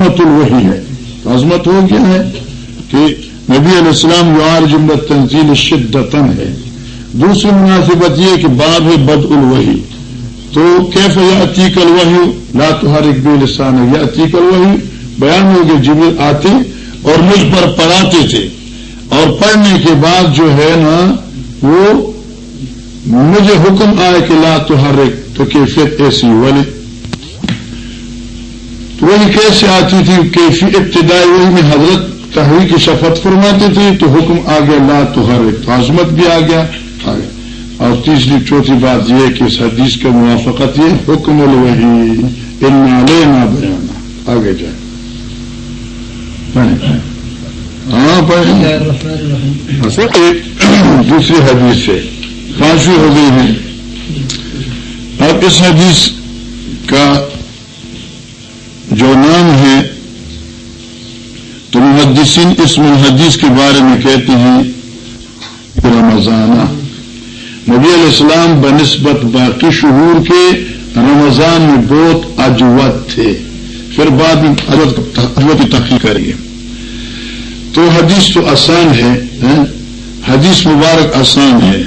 عظمت الوحی ہے۔ تو عظمت ہو گیا ہے کہ نبی علیہ السلام جو آر جملت تنزیل شدتن ہے۔ دوسری مناسبت یہ کہ باب ہے بد الوحی۔ تو کیف یا عتیق الوحی؟ لا تو ہر ایک لسان ہے یا عتیق الوحی۔ بیان ہو گئے جب آتے اور مجھ پر پڑھاتے تھے۔ اور پڑھنے کے بعد جو ہے نا، وہ مجھے حکم آئے کہ لا تو ہر ایک تو کیفیت ایسی والے وہی کیسے آتی تھی کیفی ابتدائی وہی میں حضرت تحری کی شفت فرماتے تھے، تو حکم آ گیا، لا تو ہر ایک عظمت بھی آ گیا آ گیا۔ اور تیسری، چوتھی بات یہ کہ اس حدیث کا موافقت یہ حکم الوحی لے نہ بیانا۔ آگے جائے ہاں اچھا، دوسری حدیث سے پانچویں ہو گئی ہے اب اس حدیث کا تو محدثین اس محدث کے بارے میں کہتے ہیں رمضانہ نبی علیہ السلام بنسبت باقی شہور کے رمضان میں بہت اجوت تھے۔ پھر بعد میں اجوت کی تحقیق کریں گے تو حدیث تو آسان ہے حدیث مبارک آسان ہے۔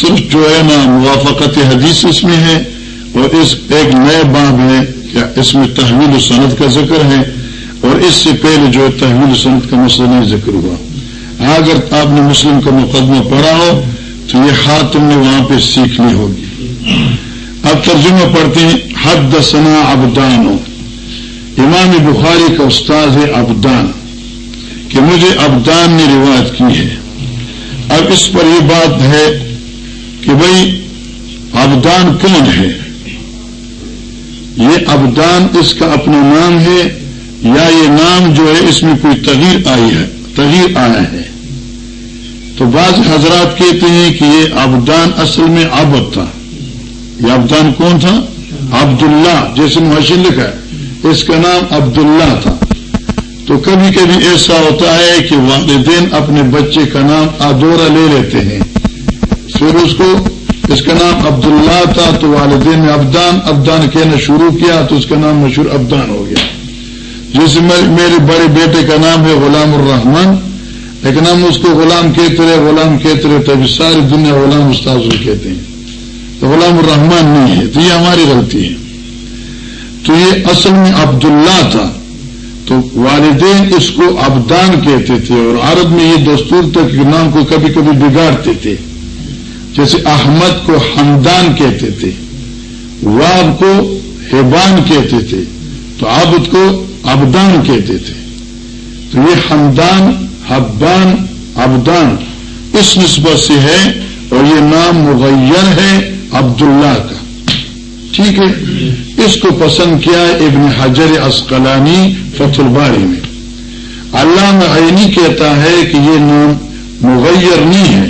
صرف جو ہے نا موافقت حدیث اس میں ہے اور اس ایک نئے باب ہے کیا اس میں تحویل و صنعت کا ذکر ہے۔ اور اس سے پہلے جو تحویل و صنعت کا مسئلہ نہیں ذکر ہوا۔ اگر آپ نے مسلم کا مقدمہ پڑھا ہو، تو یہ ہاتھ تم نے وہاں پہ سیکھنی ہوگی۔ اب ترجمہ پڑھتے ہیں حد دسنا ابدان امام بخاری کا استاد ہے ابدان کہ مجھے ابدان نے روایت کی ہے۔ اب اس پر یہ بات ہے کہ بھائی ابدان کون ہے؟ یہ ابدان اس کا اپنا نام ہے۔ یا یہ نام جو ہے اس میں کوئی تغیر آئی ہے، تغیر آیا ہے۔ تو بعض حضرات کہتے ہیں کہ یہ ابدان اصل میں ابد تھا۔ یہ ابدان کون تھا؟ عبداللہ، جیسے محسن لکھا ہے۔ اس کا نام عبداللہ تھا۔ تو کبھی کبھی ایسا ہوتا ہے کہ والدین اپنے بچے کا نام آدورا لے لیتے ہیں۔ پھر اس کو، اس کا نام عبداللہ تھا تو والدین نے ابدان ابدان کہنا شروع کیا تو اس کا نام مشہور ابدان ہو گیا۔ جیسے میرے بڑے بیٹے کا نام ہے غلام الرحمان لیکن ہم اس کو غلام کہتے رہے، غلام کہتے رہے تبھی ساری دنیا غلام استاذ کہتے ہیں۔ تو غلام الرحمان نہیں ہے، تو یہ ہماری غلطی ہے۔ تو یہ اصل میں عبداللہ تھا۔ تو والدین اس کو ابدان کہتے تھے، اور عرب میں یہ دستور تک نام کو کبھی کبھی بگاڑتے تھے۔ جیسے احمد کو حمدان کہتے تھے واب کو ہیبان کہتے تھے۔ تو عبد کو ابدان کہتے تھے تو یہ حمدان، حبان ابدان اس نسبت سے ہے اور یہ نام مغیر ہے عبداللہ کا۔ ٹھیک ہے؟ اس کو پسند کیا ابن حجر اسقلانی فتح الباری میں علامہ عینی کہتا ہے کہ یہ نام مغیر نہیں ہے۔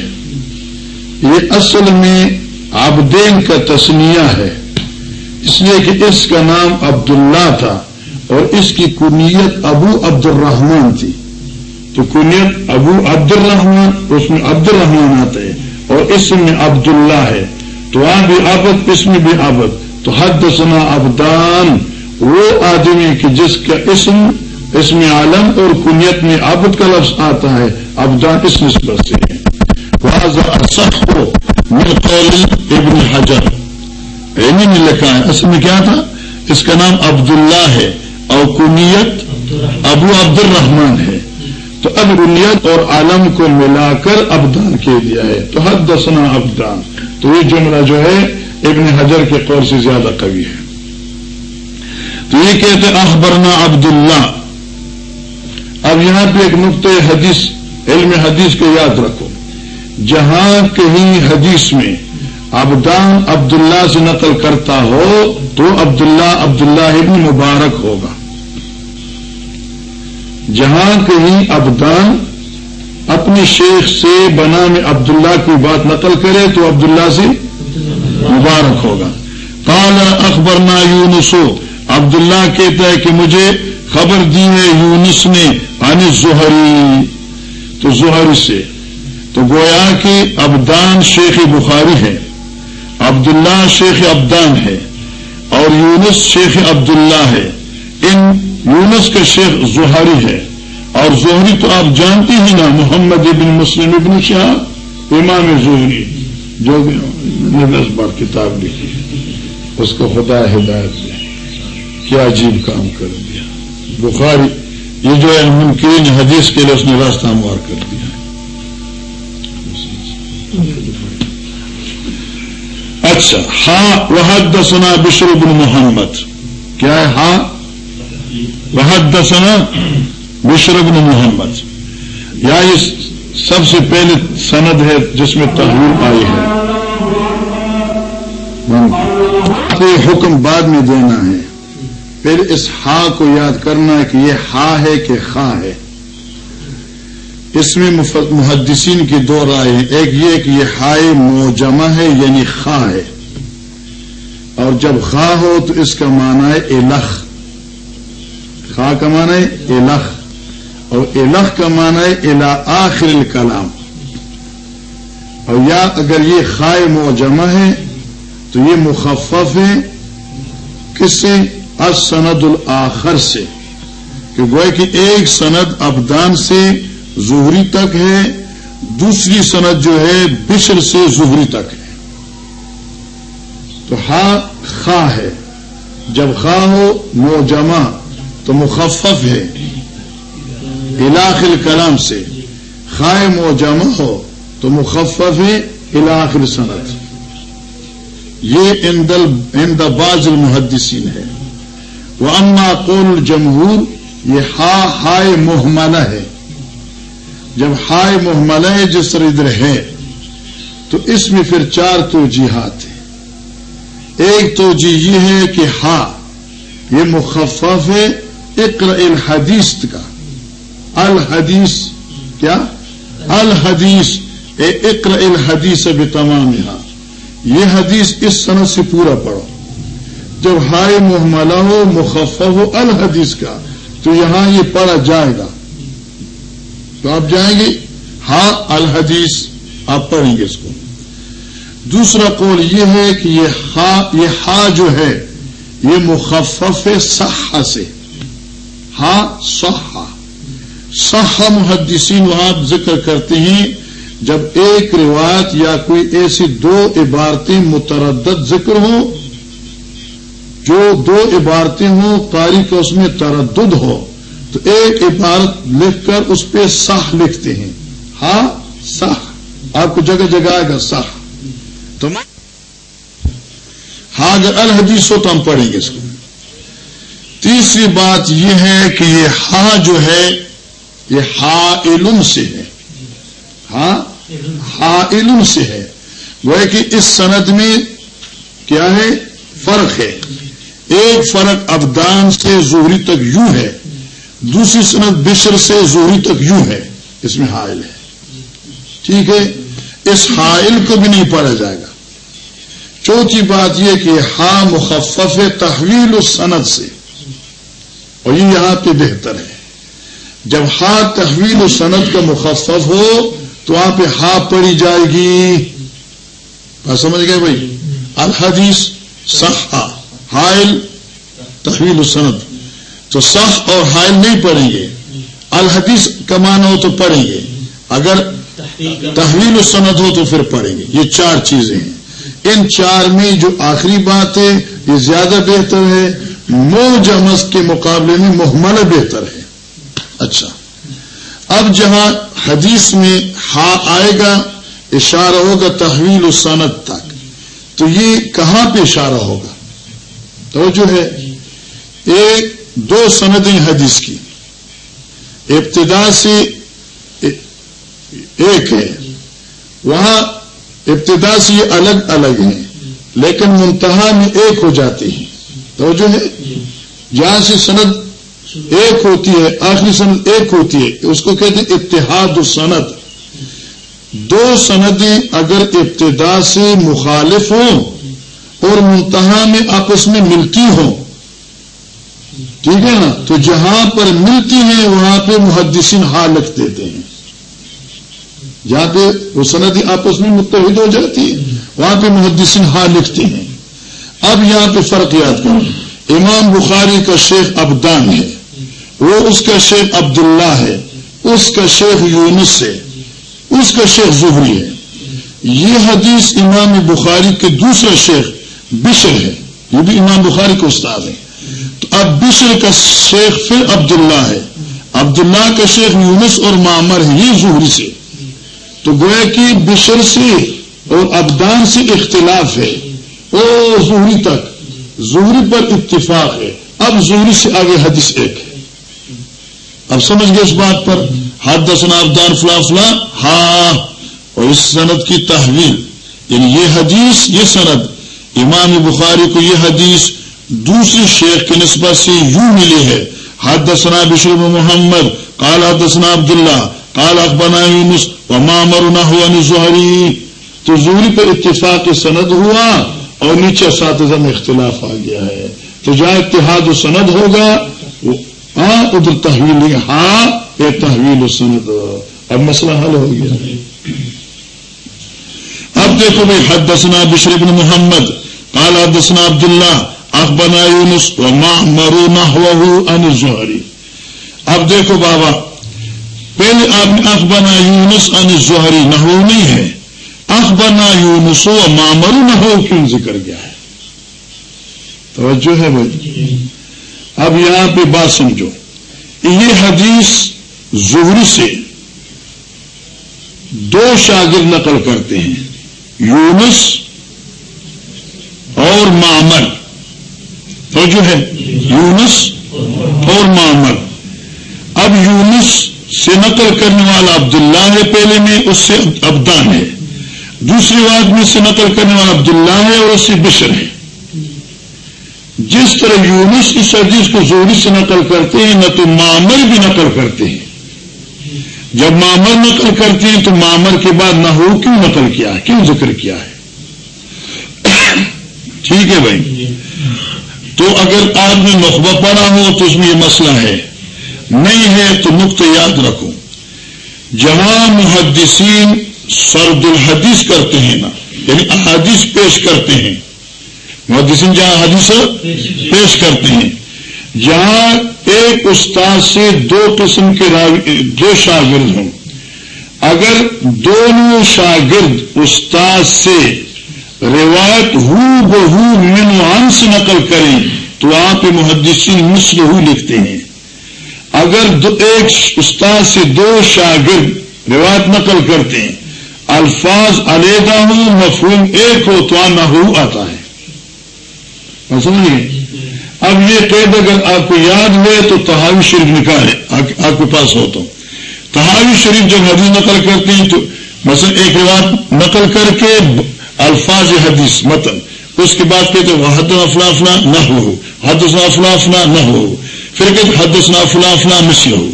یہ اصل میں آبدین کا تسنیہ ہے۔ اس لیے کہ اس کا نام عبداللہ تھا۔ اور اس کی کنیت ابو عبد الرحمان تھی۔ تو کنیت ابو عبد الرحمان اس میں عبد الرحمان آتا ہے اور اس میں عبداللہ ہے۔ تو وہاں بھی آبد اس میں بھی آبد تو حد سنا ابدان وہ آدمی کی جس کا اسم، اس میں عالم اور کنیت میں آبد کا لفظ آتا ہے ابدان اس نسبت سے ہے ابن حجر۔ میں لکھا ہے اصل میں کیا تھا؟ اس کا نام عبداللہ ہے۔ اور کنیت ابو عبد الرحمان ہے۔ تو اب کنیت اور عالم کو ملا کر ابدان کہہ دیا ہے۔ تو حد دسنا ابدان۔ تو یہ جملہ جو ہے، ابن حجر کے قور سے زیادہ قوی ہے۔ تو یہ کہتے اخبرنا عبداللہ۔ اب یہاں پہ ایک نقطۂ حدیث، علم حدیث کو یاد رکھو۔ جہاں کہیں حدیث میں ابدان عبداللہ سے نقل کرتا ہو، تو عبداللہ عبداللہ ابن مبارک ہوگا۔ جہاں کہیں ابدان اپنی شیخ سے بنا میں عبداللہ کی بات نقل کرے تو عبداللہ سے مبارک ہوگا۔ کالا اخبر نا یونسو عبداللہ کہتا ہے کہ مجھے خبر دی ہے یونس نے ان زہری۔ تو زہر سے۔ تو گویا کہ ابدان شیخ بخاری ہے۔ عبداللہ شیخ ابدان ہے۔ اور یونس شیخ عبداللہ ہے۔ ان یونس کا شیخ زہری ہے۔ اور زہری تو آپ جانتے ہی نا، محمد ابن مسلم ابن شاہ امام زہری۔ جو دس بار کتاب لکھی اس کو خدا ہدایت دے۔ کیا عجیب کام کر دیا۔ بخاری، یہ جو ہے، ممکن حدیث کے لیے اس نے راستہ ہموار کر دیا۔ اچھا ہاں وحد دسنا بشر بن محمد۔ کیا ہے؟ ہاں وحد دسنا بشر بن محمد۔ یا یہ سب سے پہلے سند ہے جس میں تحریر آئی ہے۔ حکم بعد میں دینا ہے۔ پھر اس ہا کو یاد کرنا ہے کہ یہ ہا ہے کہ خا ہے۔ اس میں محدثین کی دو رائے ہیں۔ ایک یہ کہ یہ ہائے موجمہ ہے یعنی خا ہے۔ اور جب خا ہو تو اس کا معنی ہے الخ۔ خا کا معنی ہے الخ اور الخ کا معنی ہے الا آخر الکلام۔ اور یا اگر یہ خائے موجمہ ہے، تو یہ مخفف ہے کس سے سند الآخر سے۔ کہ گوئے کہ ایک سند ابدان سے زہری تک ہے، دوسری سند جو ہے بشر سے زہری تک ہے۔ تو ہا خا ہے۔ جب خا ہو موجمہ تو مخفف ہے۔ علاقل کلام سے۔ خائے موجمہ ہو، تو مخفف ہے علاقل سند۔ یہ اند باز المحدثین ہے۔ وہ اما قول جمہور یہ ہا، ہائے محملہ ہے۔ جب ہائے محملہ جس طرح ادھر ہے، تو اس میں پھر چار توجیحات ہیں۔ ایک توجہ یہ ہے کہ ہا، یہ مخفف ہے اقرا الحدیث کا الحدیث کیا؟ الحدیث اقرا الحدیث اب تمام یہاں یہ حدیث اس صنعت سے پورا پڑھو۔ جب ہائے محملہ ہو، مخفف ہو الحدیث کا، تو یہاں یہ پڑھا جائے گا۔ تو آپ جائیں گے ہاں الحدیث آپ پڑھیں گے اس کو۔ دوسرا قول یہ ہے کہ یہ ہا یہ ہا جو ہے، یہ مخفف صحا سے۔ ہاں صحا۔ صحا محدثین وہاں ذکر کرتے ہیں، جب ایک روایت یا کوئی ایسی دو عبارتیں متردد ذکر ہوں، جو دو عبارتیں ہوں، قاری کا اس میں تردد ہو، تو ایک عبارت لکھ کر اس پہ ساہ لکھتے ہیں۔ ہاں ساہ آپ کو جگہ جگہ آئے گا ساہ تو ہاں اگر الحدیث ہو تو ہم پڑھیں گے اس کو۔ تیسری بات یہ ہے کہ یہ ہاں جو ہے، یہ ہا علم سے ہے۔ ہاں؟ ہا علم سے ہے۔ وہ کہ اس سند میں کیا ہے؟ فرق ہے۔ ایک فرق ابدان سے زہری تک یوں ہے، دوسری صنعت بشر سے زہری تک یوں ہے۔ اس میں حائل ہے۔ ٹھیک ہے؟ اس حائل کو بھی نہیں پڑھا جائے گا۔ چوتھی بات یہ کہ ہا مخفف تحویل و صنعت سے۔ اور یہ یہاں پہ بہتر ہے۔ جب ہا تحویل و صنعت کا مخفف ہو تو وہاں پہ ہا پڑی جائے گی۔ بات سمجھ گئے بھائی؟ الحدیث صحا حائل تحویل السند تو صح اور حائل نہیں پڑھیں گے الحدیث کمانا ہو تو پڑھیں گے اگر تحویل السند ہو تو پھر پڑھیں گے یہ چار چیزیں ہیں۔ ان چار میں جو آخری بات ہے، یہ زیادہ بہتر ہے۔ مو جمس کے مقابلے میں محمل بہتر ہے۔ اچھا۔ اب جہاں حدیث میں ہا آئے گا، اشارہ ہوگا تحویل السند تک۔ تو یہ کہاں پہ اشارہ ہوگا؟ تو جو ہے۔ ایک دو سندیں حدیث کی۔ ابتدا سے ایک ہے۔ وہاں ابتدا سے یہ الگ الگ ہیں، لیکن منتہا میں ایک ہو جاتی ہیں۔ تو جو ہے جہاں سے سند ایک ہوتی ہے آخری سند ایک ہوتی ہے اس کو کہتے ہیں اتحاد و سند دو سندیں اگر ابتدا سے مخالف ہوں اور منتہا میں آپس میں ملتی ہوں ٹھیک ہے نا؟ تو جہاں پر ملتی ہیں وہاں پہ محدثین ہا لکھ دیتے ہیں۔ جہاں پہ وہ سندی آپس میں متحد ہو جاتی ہے وہاں پہ محدثین ہا لکھتے ہیں۔ اب یہاں پہ فرق یاد کرو۔ امام بخاری کا شیخ ابدان ہے، وہ اس کا شیخ عبداللہ ہے، اس کا شیخ یونس ہے، اس کا شیخ زہری ہے۔ یہ حدیث امام بخاری کے دوسرا شیخ بشر ہے۔ یہ بھی امام بخاری کے استاد ہے تو اب بشر کا شیخ پھر عبداللہ ہے۔ عبداللہ کا شیخ یونس اور معمر ہے یہ زہری سے۔ تو گویا کہ بشر سے اور ابدان سے اختلاف ہے۔ اور زہری تک۔ زہری پر اتفاق ہے۔ اب زہری سے آگے حدیث ایک۔ ہے اب سمجھ گئے اس بات پر۔ ہاتھ دسنا ابدان فلا فلا ہاں۔ اور اس سند کی تحویل۔ یعنی یہ حدیث، یہ سند۔ امام بخاری کو یہ حدیث دوسری شیخ کی نسبت سے یوں ملی ہے۔ ہاتھ دسنا بشرم محمد۔ کال دسنا عبداللہ۔ کال اکبنا یونس۔ و مامر نہ ہوا نظہری تو زوری پر اتفاق سند ہوا۔ اور نیچے اساتذہ میں اختلاف آ گیا ہے۔ تو جہاں اتحاد و سند ہوگا ہاں ادھر تحویل ہاں یہ تحویل و سند۔ اب مسئلہ حل ہو گیا۔ اب دیکھو بھائی حد دسنا بشر ابن محمد کالا دسنا عبد اللہ اخبنا یونس و مرو نہ زہری اب دیکھو بابا، پہلے آپ نے اخبنا یونس ان زہری نہ نہیں ہے۔ اخبنا یونس و مامرو نہ ہو کیوں ذکر گیا ہے توجہ ہے بھائی؟ اب یہاں پہ بات سمجھو۔ یہ حدیث زہری سے دو شاگرد نقل کرتے ہیں۔ یونس اور معمر۔ تو جو ہے؟ یونس اور معمر۔ اب یونس سے نقل کرنے والا عبداللہ ہے، پہلے میں اس سے ابدان ہے۔ دوسری بات میں سے نقل کرنے والا عبداللہ ہے اور اس سے بشر ہے۔ جس طرح یونس اس حدیث کو زوری سے نقل کرتے ہیں، نہ تو معمر بھی نقل کرتے ہیں۔ جب معمر نقل کرتے ہیں تو معمر کے بعد نہ ہو، کیوں نقل کیا؟ ہے کیوں ذکر کیا ہے؟ ٹھیک ہے بھائی۔ تو اگر آپ نے نخبہ پڑھا ہو تو اس میں یہ مسئلہ ہے۔ نہیں ہے تو نقطہ یاد رکھو۔ جہاں محدثین سرد الحدیث کرتے ہیں نا یعنی احادیث پیش کرتے ہیں۔ محدثین جہاں حدیث پیش کرتے ہیں۔ جہاں ایک استاد سے دو قسم کے دو شاگرد ہوں۔ اگر دونوں شاگرد استاد سے روایت ہو بہو من سے نقل کریں، تو آپ محدثین مسل ہو لکھتے ہیں۔ اگر ایک استاد سے دو شاگرد روایت نقل کرتے ہیں الفاظ علیحدہ ہوں، مفہوم ایک ہو تو نہ ہو آتا ہے۔ سمجھے اب یہ قید اگر آپ کو یاد ہوئے تو تحاوی شریف نکالے آپ کے پاس ہو تو۔ تحاوی شریف جب حدیث نقل کرتے ہیں تو مثلا ایک روایت نقل کر کے الفاظ حدیث، متن۔ اس کے بعد کہتے ہیں حد افلا افلا نہ ہو حد افلا افلا نہ ہو پھر کہتے حد افلا افلا مسل ہو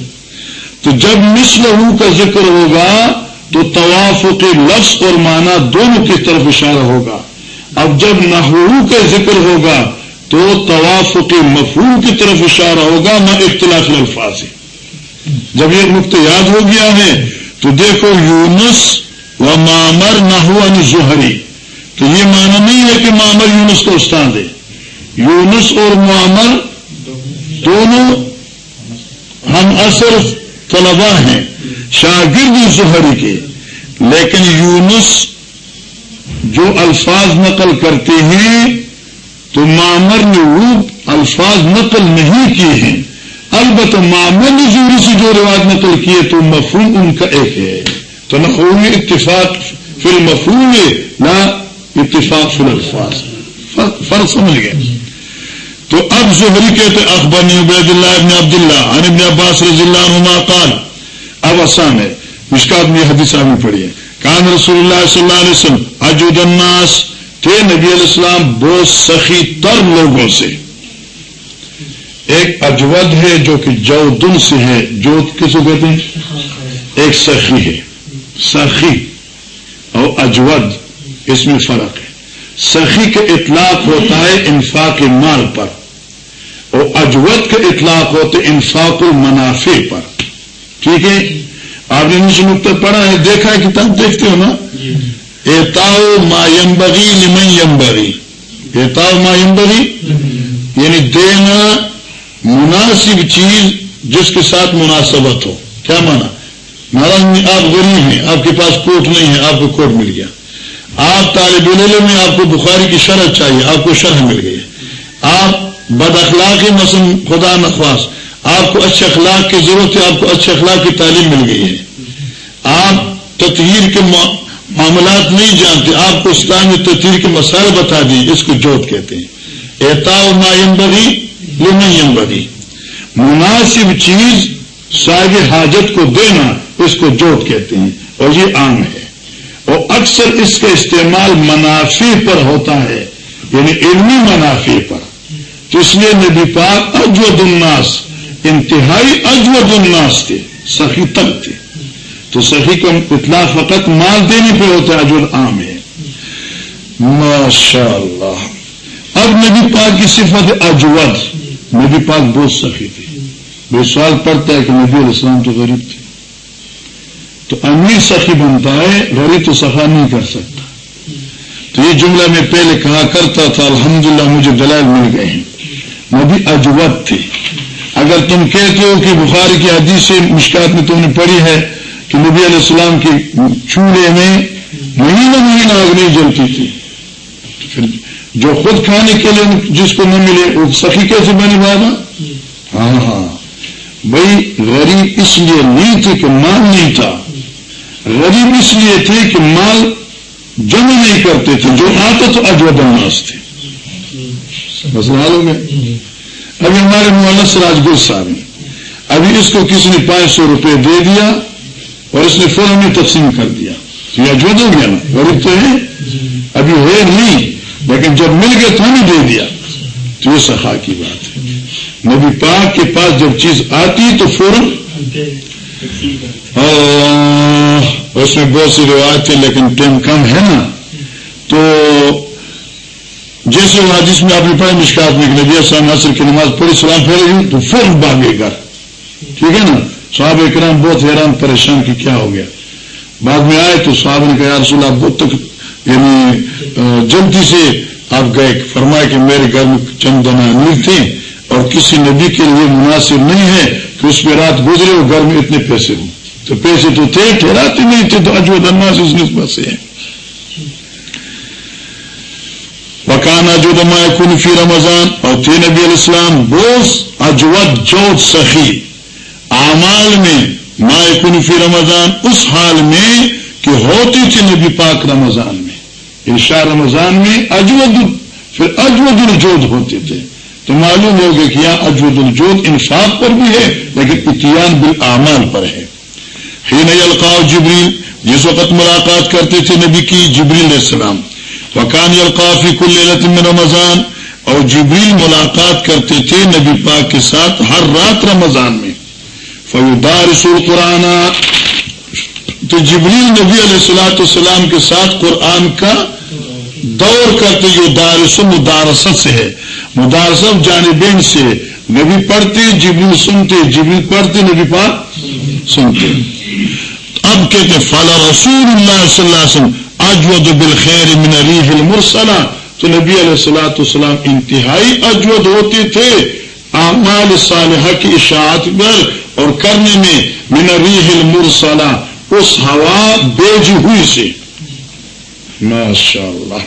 تو جب مسل کا ذکر ہوگا تو طواف کے لفظ اور معنی دونوں کی طرف اشارہ ہوگا۔ اب جب نحو کا ذکر ہوگا تو طواف کے مفہوم کی طرف اشارہ ہوگا، نہ اختلاف الفاظ ہے۔ جب یہ نقطہ یاد ہو گیا ہے تو دیکھو یونس و مامر نہ زہری۔ تو یہ معنی نہیں ہے کہ مامر یونس کو استاد ہے۔ یونس اور معمر دونوں ہم اثر طلبا ہیں۔ شاگرد زہری کے۔ لیکن یونس جو الفاظ نقل کرتے ہیں، تو معمر نے وہ الفاظ نقل نہیں کیے ہیں۔ البتہ معمر نے زوری سے جو رواج نقل کیے تو مفہوم ان کا ایک ہے۔ تو نہ اتفاق فی مفہوم نہ اتفاق فی الفاظ۔ فرق سمجھ گئے۔ تو اب زہری کہتے اخبر عبید اللہ ابن عبد اللہ ابن عباس رضی اللہ عنہ قال اب آسان ہے مشکات میں حدیث آمی پڑی ہے۔ کان رسول اللہ صلی اللہ علیہ وسلم اجود الناس تھے نبی علیہ السلام بہت سخی تر لوگوں سے۔ ایک اجود ہے جو کہ جو دن سے ہے۔ جو کسے کہتے ہیں؟ ایک سخی ہے۔ سخی اور اجود، اس میں فرق ہے۔ سخی کا اطلاق ہوتا ہے انفاق مال پر اور اجود کا اطلاق ہوتا ہے انفاق المنافع پر۔ ٹھیک ہے؟ آپ نے نیچے نقطہ پڑھا ہے دیکھا ہے کتاب دیکھتے ہو نا؟ ایتاؤ ما یمبری لمن یمبری ایتاؤ ما یمبری یعنی دینا مناسب چیز جس کے ساتھ مناسبت ہو۔ کیا مانا؟ مہاراج آپ غریب ہیں آپ کے پاس کوٹ نہیں ہے آپ کو کوٹ مل گیا۔ آپ طالب علم میں آپ کو بخاری کی شرح چاہیے آپ کو شرح مل گئی۔ آپ بد اخلاقی مثلا خدا نخواس آپ کو اچھے اخلاق کی ضرورت ہے، آپ کو اچھے اخلاق کی تعلیم مل گئی ہے۔ آپ تطہیر کے معاملات نہیں جانتے، آپ کو اسلامی تطہیر کے مسائل بتا دیے اس کو جوت کہتے ہیں۔ احتا مایم بری لمیم بری مناسب چیز صاحب حاجت کو دینا، اس کو جوت کہتے ہیں۔ اور یہ عام ہے۔ اور اکثر اس کا استعمال منافع پر ہوتا ہے یعنی علمی منافع پر۔ تو اس لیے نبی پاک اجود الناس انتہائی اجود الناس تھے، سخی تک تھے۔ تو سخی کو اطلاع فقط مال دینے پہ ہوتا ہے اجول عام ہے۔ ماشاء اللہ اب نبی پاک کی صفت اجود نبی پاک بہت سخی تھی بے سوال پڑتا ہے کہ نبی علیہ السلام تو غریب تھے۔ تو امیر سخی بنتا ہے، غریب تو صفا نہیں کر سکتا۔ تو یہ جملہ میں پہلے کہا کرتا تھا، الحمدللہ مجھے دلائل مل گئے ہیں۔ نبی اجوت تھے۔ اگر تم کہتے ہو کہ بخاری کی حدیث سے مشکلات میں تم نے پڑھی ہے کہ نبی علیہ السلام کے چولہے میں مہینہ مہینہ آگ نہیں جلتی تھی۔ پھر جو خود کھانے کے لیے جس کو نہ ملے، وہ سخی کیسے بنے بابا ہاں ہاں۔ بھائی، غریب اس لیے نہیں تھی کہ مال نہیں تھا۔ غریب اس لیے تھے کہ مال جمع نہیں کرتے تھے، جو آتے تو اجود الناس تھے۔ مسئلہ حال ہو ابھی ہمارے مولس راج صاحب نے ابھی اس کو کسی نے پانچ سو روپئے دے دیا اور اس نے فوراً میں تقسیم کر دیا۔ یہ اجود ہو گیا نا غریب تو ہے ابھی ہے نہیں، لیکن جب مل گیا تو ہمیں دے دیا۔ تو یہ سخا کی بات ہے۔ نبی پاک کے پاس جب چیز آتی تو فوراً اس میں بہت سی روایتیں لیکن ٹائم کم ہے نا۔ تو جیسے وہ جس میں آپ نے پڑھے مشکات میں نبی السلام عصر کی نماز پڑھی، سلام پھیرے تو فوراً بھاگے گھر ٹھیک ہے نا؟ صحاب اکرام بہت حیران پریشان کی کیا ہو گیا۔ بعد میں آئے تو صاحب نے کہا رسول آپ بہت تک یعنی جلدی سے آپ گئے۔ فرمائے کہ میرے گھر میں چند دنا امیر تھے اور کسی نبی کے لیے مناسب نہیں ہے کہ اس پہ رات گزرے اور گھر میں اتنے پیسے ہوں۔ تو پیسے تو تھے، ٹھہراتے نہیں تھے، تو اجود الناس اس نسبت سے ہیں۔ ہے وکان اجود کن فی رمضان اور تھے نبی علیہ السلام بوس اجود جوت سخی۔ اعمال میں ما کن فی رمضان، اس حال میں کہ ہوتی تھی نبی پاک رمضان میں۔ ارشا رمضان میں اجود پھر اجود الجود ہوتے تھے۔ تو معلوم ہو گیا کہ یہاں اجود الجود انفاق پر بھی ہے، لیکن اتیان بالآمال پر ہے۔ ہی نئی القاؤ جبریل، جس وقت ملاقات کرتے تھے نبی کی، جبریل علیہ السلام۔ وکان القافی کل میں رمضان، اور جبریل ملاقات کرتے تھے نبی پاک کے ساتھ ہر رات رمضان میں۔ فیودار رسول قرآن تو جبریل نبی علیہ السلاۃ السلام کے ساتھ قرآن کا دور کرتے جو دارس مدارست سے ہے۔ مدارسب جانبین سے۔ نبی پڑھتے، جبریل سنتے، جبریل پڑھتے، نبی پاک سنتے۔ اب کہتے فالا رسول اللہ صلی اللہ علیہ وسلم اجود بالخیر من ریح المرسلہ تو نبی علیہ السلاۃ السلام انتہائی اجود ہوتے تھے اعمال صالحہ کی اشاعت پر اور کرنے میں من ریح المرسلہ اس ہوا بیج ہوئی سے۔ ماشاء اللہ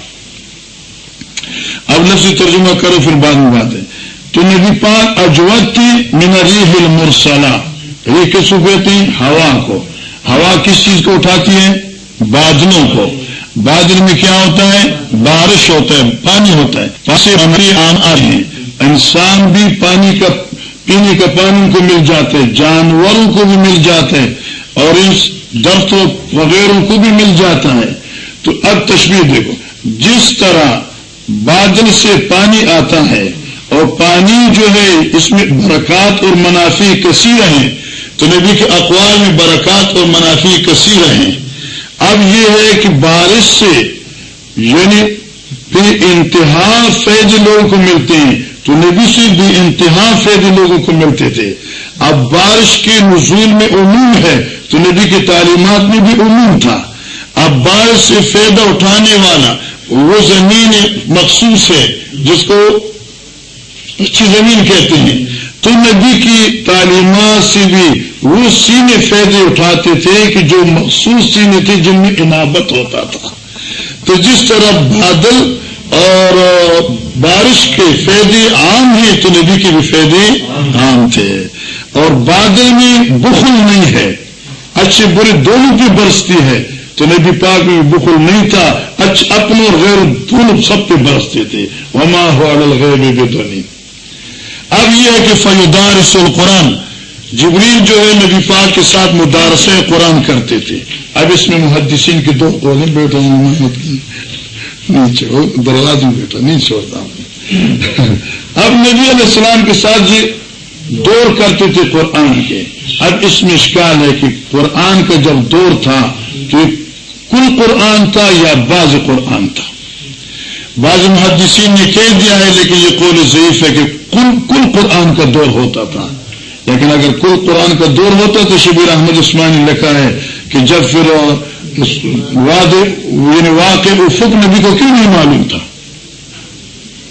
اب لفظی ترجمہ کرو پھر بعد میں بات ہے۔ تو نبی پاک اجود تھی من ریح المرسلہ۔ یہ کس کو کہتے ہیں؟ ہوا کو۔ ہوا کس چیز کو اٹھاتی ہے؟ بادلوں کو۔ بادل میں کیا ہوتا ہے؟ بارش ہوتا ہے، پانی ہوتا ہے۔ پاس ہماری آم آ ہیں۔ انسان بھی پانی کا، پینے کا پانی کو مل جاتے جانوروں کو بھی مل جاتے اور اس درختوں وغیرہ کو بھی مل جاتا ہے۔ تو اب تشبیح دیکھو، جس طرح بادل سے پانی آتا ہے اور پانی جو ہے اس میں برکات اور منافع کثیر ہیں۔ تو نبی کے اقوال میں برکات اور منافی کثیر ہیں۔ اب یہ ہے کہ بارش سے یعنی بے انتہا فیض لوگوں کو ملتے ہیں۔ تو نبی سے بھی انتہا فیض لوگوں کو ملتے تھے۔ اب بارش کے نزول میں عموم ہے۔ تو نبی کی تعلیمات میں بھی عموم تھا۔ اب بارش سے فائدہ اٹھانے والا وہ زمین مخصوص ہے، جس کو اچھی زمین کہتے ہیں۔ تو نبی کی تعلیمات سے بھی وہ سینے فائدے اٹھاتے تھے کہ جو مخصوص سینے تھے جن میں انابت ہوتا تھا۔ تو جس طرح بادل اور بارش کے فائدے عام ہیں، تو نبی کے بھی فائدے عام تھے۔ اور بادل میں بخل نہیں ہے۔ اچھے برے دونوں کی برستی ہے۔ تو نبی پاک میں بخل نہیں تھا۔ اچھا اپنے اور غیر دونوں سب پہ برستے تھے۔ وما ہو غیر بے دونی اب یہ ہے کہ فیودار قرآن جبریل جو ہے نبی پاک کے ساتھ مدارس قرآن کرتے تھے۔ اب اس میں محدثین کے دو قولیں بیٹھا ہوں نیچے دروازے میں بیٹھا نہیں چھوڑتا اب نبی علیہ السلام کے ساتھ یہ دور کرتے تھے قرآن کے۔ اب اس میں اشکال ہے کہ قرآن کا جب دور تھا تو کل قرآن تھا یا بعض قرآن تھا۔ بعض محدثین نے کہہ دیا ہے، لیکن یہ قول ضعیف ہے کہ کل کل قرآن کا دور ہوتا تھا۔ لیکن اگر کل قرآن کا دور ہوتا تو شبیر احمد عثمان نے لکھا ہے کہ جب پھر یعنی واقع افق نبی کو کیوں نہیں معلوم تھا؟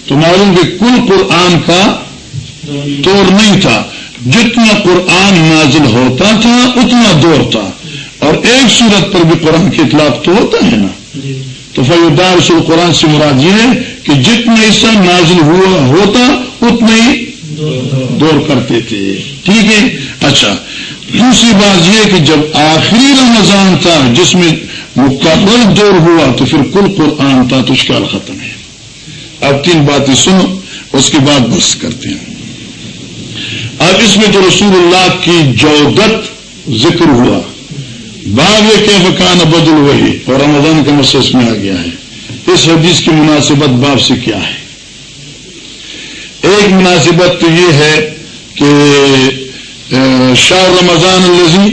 تو معلوم کہ کل قرآن کا دور نہیں تھا۔ جتنا قرآن نازل ہوتا تھا، اتنا دور تھا۔ اور ایک صورت پر بھی قرآن کے اطلاق تو ہوتا ہے نا۔ جی۔ تو فیودار سل قرآن سے مراد یہ ہے کہ جتنا حصہ نازل ہوا ہوتا اتنا ہی دور کرتے تھے۔ ٹھیک ہے؟ اچھا۔ دوسری بات یہ کہ جب آخری رمضان تھا، جس میں مکمل دور ہوا، تو پھر کل قرآن تھا، تو اشکال ختم ہے۔ اب تین باتیں سنو، اس کے بعد بس کرتے ہیں۔ اب اس میں تو رسول اللہ کی جودت ذکر ہوا۔ باب کے فکان بدل وہی اور رمضان کا مسئلہ اس میں آ گیا ہے۔ اس حدیث کی مناسبت باب سے کیا ہے؟ ایک مناسبت تو یہ ہے کہ شاہ رمضان الزی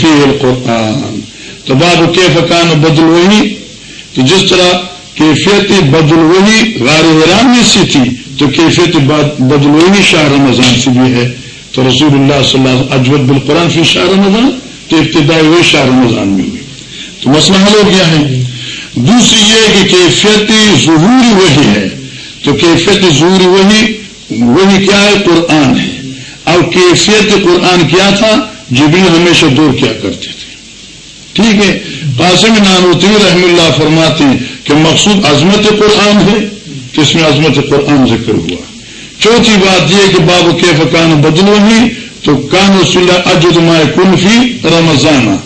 فی القرآن۔ تو باب کے فکان بدل وہی تو جس طرح کیفیت بدل وہی غار حیران میں سی تھی، تو کیفیت بدل وہی شاہ رمضان سے بھی ہے۔ تو رسول اللہ صلی اللہ علیہ اجود بالقرآن فی شاہ رمضان۔ تو ابتدائی وہی شاہ رمضان میں۔ ہوئی تو مسئلہ حل ہو گیا ہے۔ دوسری یہ کہ کیفیت ظہور وہی ہے۔ تو کیفیت ظہور وہی وہی کیا ہے؟ قرآن ہے۔ اب کیفیت قرآن کیا تھا؟ جبریل ہمیشہ دور کیا کرتے تھے۔ ٹھیک ہے۔ قاسم نانوتی رحم اللہ فرماتے ہیں کہ مقصود عظمت قرآن ہے کہ اس میں عظمت قرآن ذکر ہوا۔ چوتھی بات یہ کہ باب کے فقان بدلو ہی تو کان رسول اجد مائے کنفی رمضان.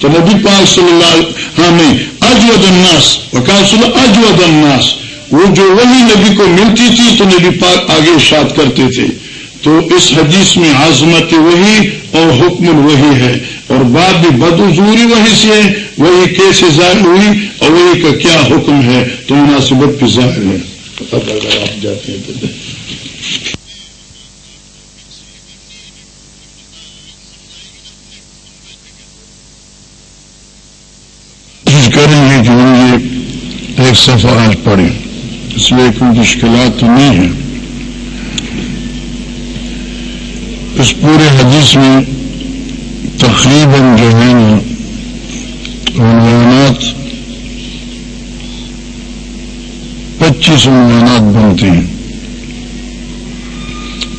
تو نبی پاک صلی اللہ ہاں نہیں اجود الناس. وکان صلی اجود الناس. وہ جو وہی نبی کو ملتی تھی تو نبی پاک آگے اشاد کرتے تھے. تو اس حدیث میں عظمت وہی اور حکم وہی ہے اور بات بھی بدوزوری وہی سے ہے وہی کیسے ظاہر ہوئی اور وہی کا کیا حکم ہے تو مناسبت بھی ظاہر ہے۔ اگر آپ جاتے ہیں تو کریں گے کہ یہ ایک صفحہ آج پڑھیں اس میں کوئی مشکلات تو نہیں ہے اس پورے حدیث میں تقریباً جو ہے نا، عنوانات، پچیس عنوانات بنتے ہیں۔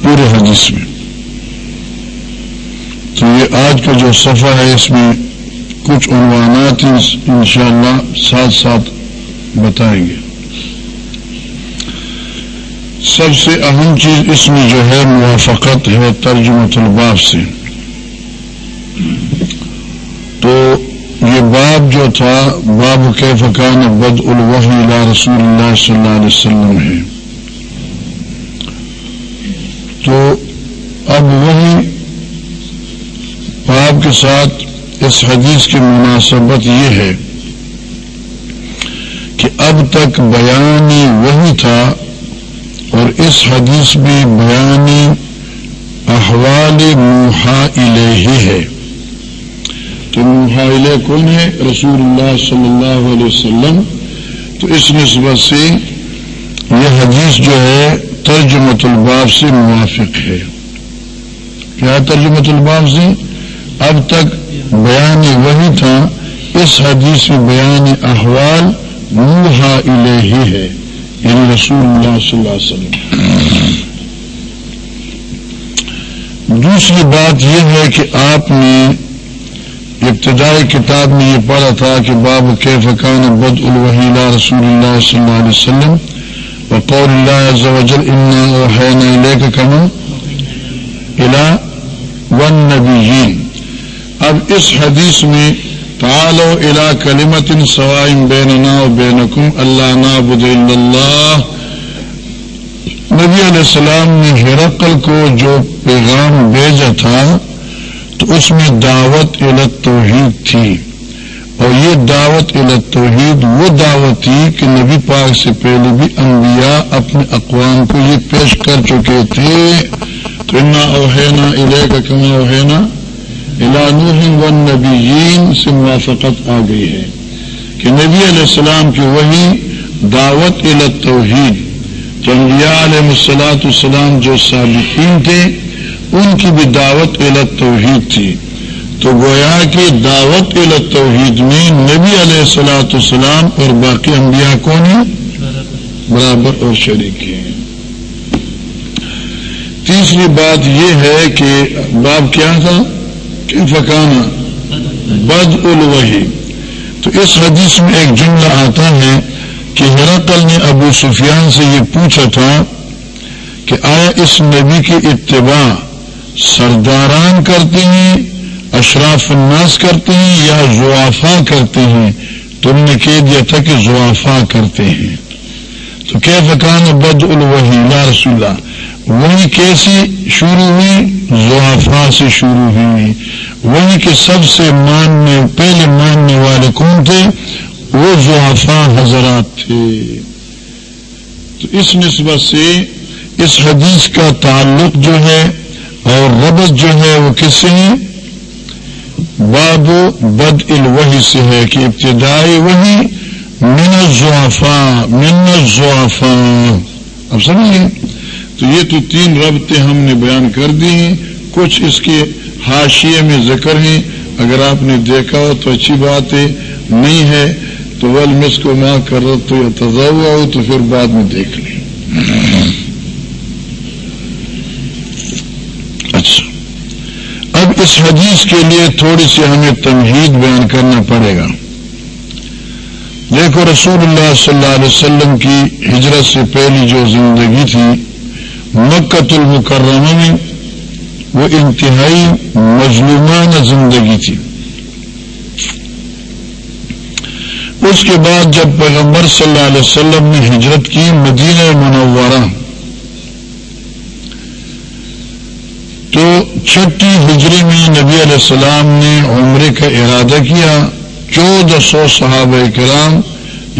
پورے حدیث میں۔ تو یہ آج کا جو صفحہ ہے، اس میں کچھ عنوانات انشاءاللہ ساتھ ساتھ بتائیں گے۔ سب سے اہم چیز اس میں جو ہے موافقت ہے ترجمہ الباب سے۔ تو یہ باب جو تھا، باب کے فقان بد الوحی رسول اللہ صلی اللہ علیہ وسلم ہے۔ تو اب وہی باب کے ساتھ اس حدیث کی مناسبت یہ ہے اب تک بیانی وہی تھا اور اس حدیث میں بیانی احوال محا ہی ہے۔ تو محا کون ہے؟ رسول اللہ صلی اللہ علیہ وسلم۔ تو اس نسبت سے یہ حدیث جو ہے ترجمت الباب سے موافق ہے۔ کیا ترجمت الباب سے؟ اب تک بیان وہی تھا، اس حدیث میں بیان احوال موہا الہی ہے یعنی رسول اللہ صلی اللہ علیہ وسلم۔ دوسری بات یہ ہے کہ آپ نے ابتدائی کتاب میں یہ پڑھا تھا کہ باب کے فقان بد الوحیلا رسول اللہ صلی اللہ علیہ وسلم وقول اللہ عز و وجل انا وحینا الیک کما الى والنبیین۔ اب اس حدیث میں تعالوا الى کلمت سوائم بیننا و بینکم اللہ نعبد الا اللہ نبی علیہ السلام نے ہرقل کو جو پیغام بھیجا تھا، تو اس میں دعوت علت توحید تھی۔ اور یہ دعوت علت توحید وہ دعوت تھی کہ نبی پاک سے پہلے بھی انبیاء اپنے اقوام کو یہ پیش کر چکے تھے۔ تو انا اوہینا الے کا کما اوہینا الانوہ ون نبی سے موافقت آ گئی ہے کہ نبی علیہ السلام کی وہی دعوت علت توحید انبیاء علیہ مسلاط السلام جو صالحین تھے، ان کی بھی دعوت علت توحید تھی۔ تو گویا کہ دعوت علت توحید میں نبی علیہ السلاۃ السلام اور باقی انبیاء کون ہیں؟ برابر اور شریک ہیں۔ تیسری بات یہ ہے کہ باب کیا تھا؟ فکانا بد الوحی۔ تو اس حدیث میں ایک جملہ آتا ہے کہ ہرقل نے ابو سفیان سے یہ پوچھا تھا کہ آیا اس نبی کی اتباع سرداران کرتے ہیں، اشراف الناس کرتے ہیں یا زوافا کرتے ہیں؟ تم نے کہہ دیا تھا کہ زوافا کرتے ہیں۔ تو کیا فکان بد الوحی؟ یا رسول اللہ وہی کیسی شروع ہوئی؟ زوافا سے شروع ہوئی۔ وہی کہ سب سے ماننے، پہلے ماننے والے کون تھے؟ وہ زعفا حضرات تھے۔ تو اس نسبت سے اس حدیث کا تعلق جو ہے اور ربط جو ہے وہ کس سے ہے؟ باب بد الوحی سے ہے کہ ابتدائی وہی من زعفا من زعفا اب سمجھے تو یہ تو تین ربطیں ہم نے بیان کر دی ہیں۔ کچھ اس کے حاشیے میں ذکر ہیں۔ اگر آپ نے دیکھا ہو تو اچھی بات ہے۔ نہیں ہے تو ول مس کو ماں کر تو یا تضا ہو تو پھر بعد میں دیکھ لیں۔ اچھا۔ اب اس حدیث کے لیے تھوڑی سی ہمیں تمہید بیان کرنا پڑے گا۔ دیکھو رسول اللہ صلی اللہ علیہ وسلم کی ہجرت سے پہلی جو زندگی تھی مکت المکرمہ میں وہ انتہائی مظلومانہ زندگی تھی۔ اس کے بعد جب پیغمبر صلی اللہ علیہ وسلم نے ہجرت کی مدینہ منورہ، تو چھٹی ہجری میں نبی علیہ السلام نے عمرے کا ارادہ کیا، چودہ سو صحابہ کرام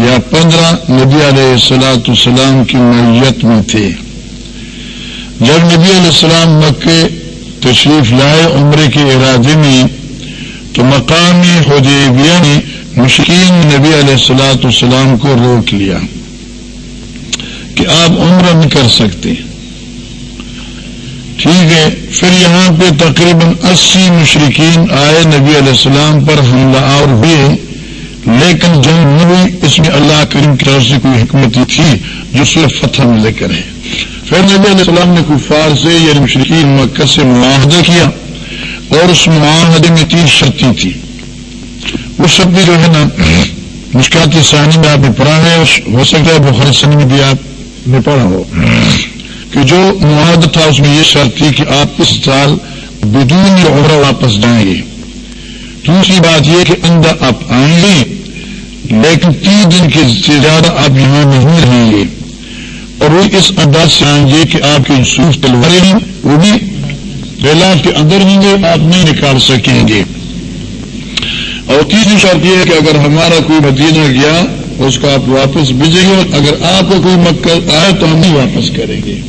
یا پندرہ نبی علیہ السلاۃ السلام کی میت میں تھے۔ جب نبی علیہ السلام مکے تشریف لائے عمرے کے ارادے میں، تو مقامی حدیبیہ نے مشکین نبی علیہ السلاۃ السلام کو روک لیا کہ آپ عمر نہیں کر سکتے۔ ٹھیک ہے، پھر یہاں پہ تقریباً اسی مشرقین آئے، نبی علیہ السلام پر حملہ آور ہوئے۔ لیکن جنگ نہ ہوئی اس میں اللہ کریم کی طرف سے کوئی حکمت تھی جو صرف فتح میں لے کر ہے پھر نبی علیہ السلام نے کفار سے یعنی مشرقین مکہ سے معاہدہ کیا اور اس معاہدے میں تین شرطیں تھی وہ سب بھی جو ہے نا، مشکلات ثانی میں آپ نے پڑھا ہے ہو سکتا ہے بخار سنی میں بھی آپ نے پڑھا ہو۔ کہ جو معاہدہ تھا، اس میں یہ شرط تھی کہ آپ اس سال بدون عمرہ واپس جائیں گے۔ دوسری بات یہ کہ اندر آپ آئیں گے، لیکن تین دن کے زیادہ آپ یہاں نہیں رہیں گے۔ اور وہ اس انداز سے آئیں گے کہ آپ کی سوف تلواریں ہیں وہ بھی ریلاف کے اندر ہوں گے، آپ نہیں نکال سکیں گے۔ اور تیسری شرط یہ ہے کہ اگر ہمارا کوئی مدینہ گیا، اس کو آپ واپس بھیجیں گے اور اگر آپ کو کوئی مکہ آئے تو ہم نہیں واپس کریں گے۔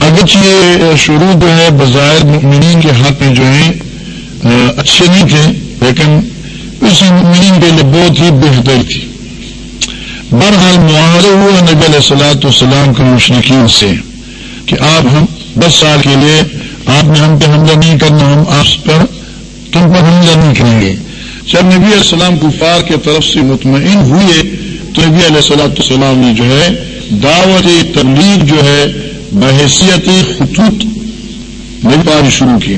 اگرچہ یہ شروع جو ہے، بظاہر مؤمنین کے ہاتھ میں جو ہیں اچھے نہیں تھے، لیکن اس مؤمنین کے لیے بہت ہی بہتر تھی۔ بہرحال معاہدہ ہوا نبی علیہ السلاۃ والسلام کے مشرقین سے کہ آپ ہم دس سال کے لیے آپ نے ہم پہ حملہ نہیں کرنا، ہم آپ پر تم پر حملہ نہیں کریں گے۔ جب نبی علیہ السلام کفار کے طرف سے مطمئن ہوئے تو نبی علیہ السلام السلام نے جو ہے دعوت تبلیغ جو ہے بحیثیت خطوط نئی بات شروع کی۔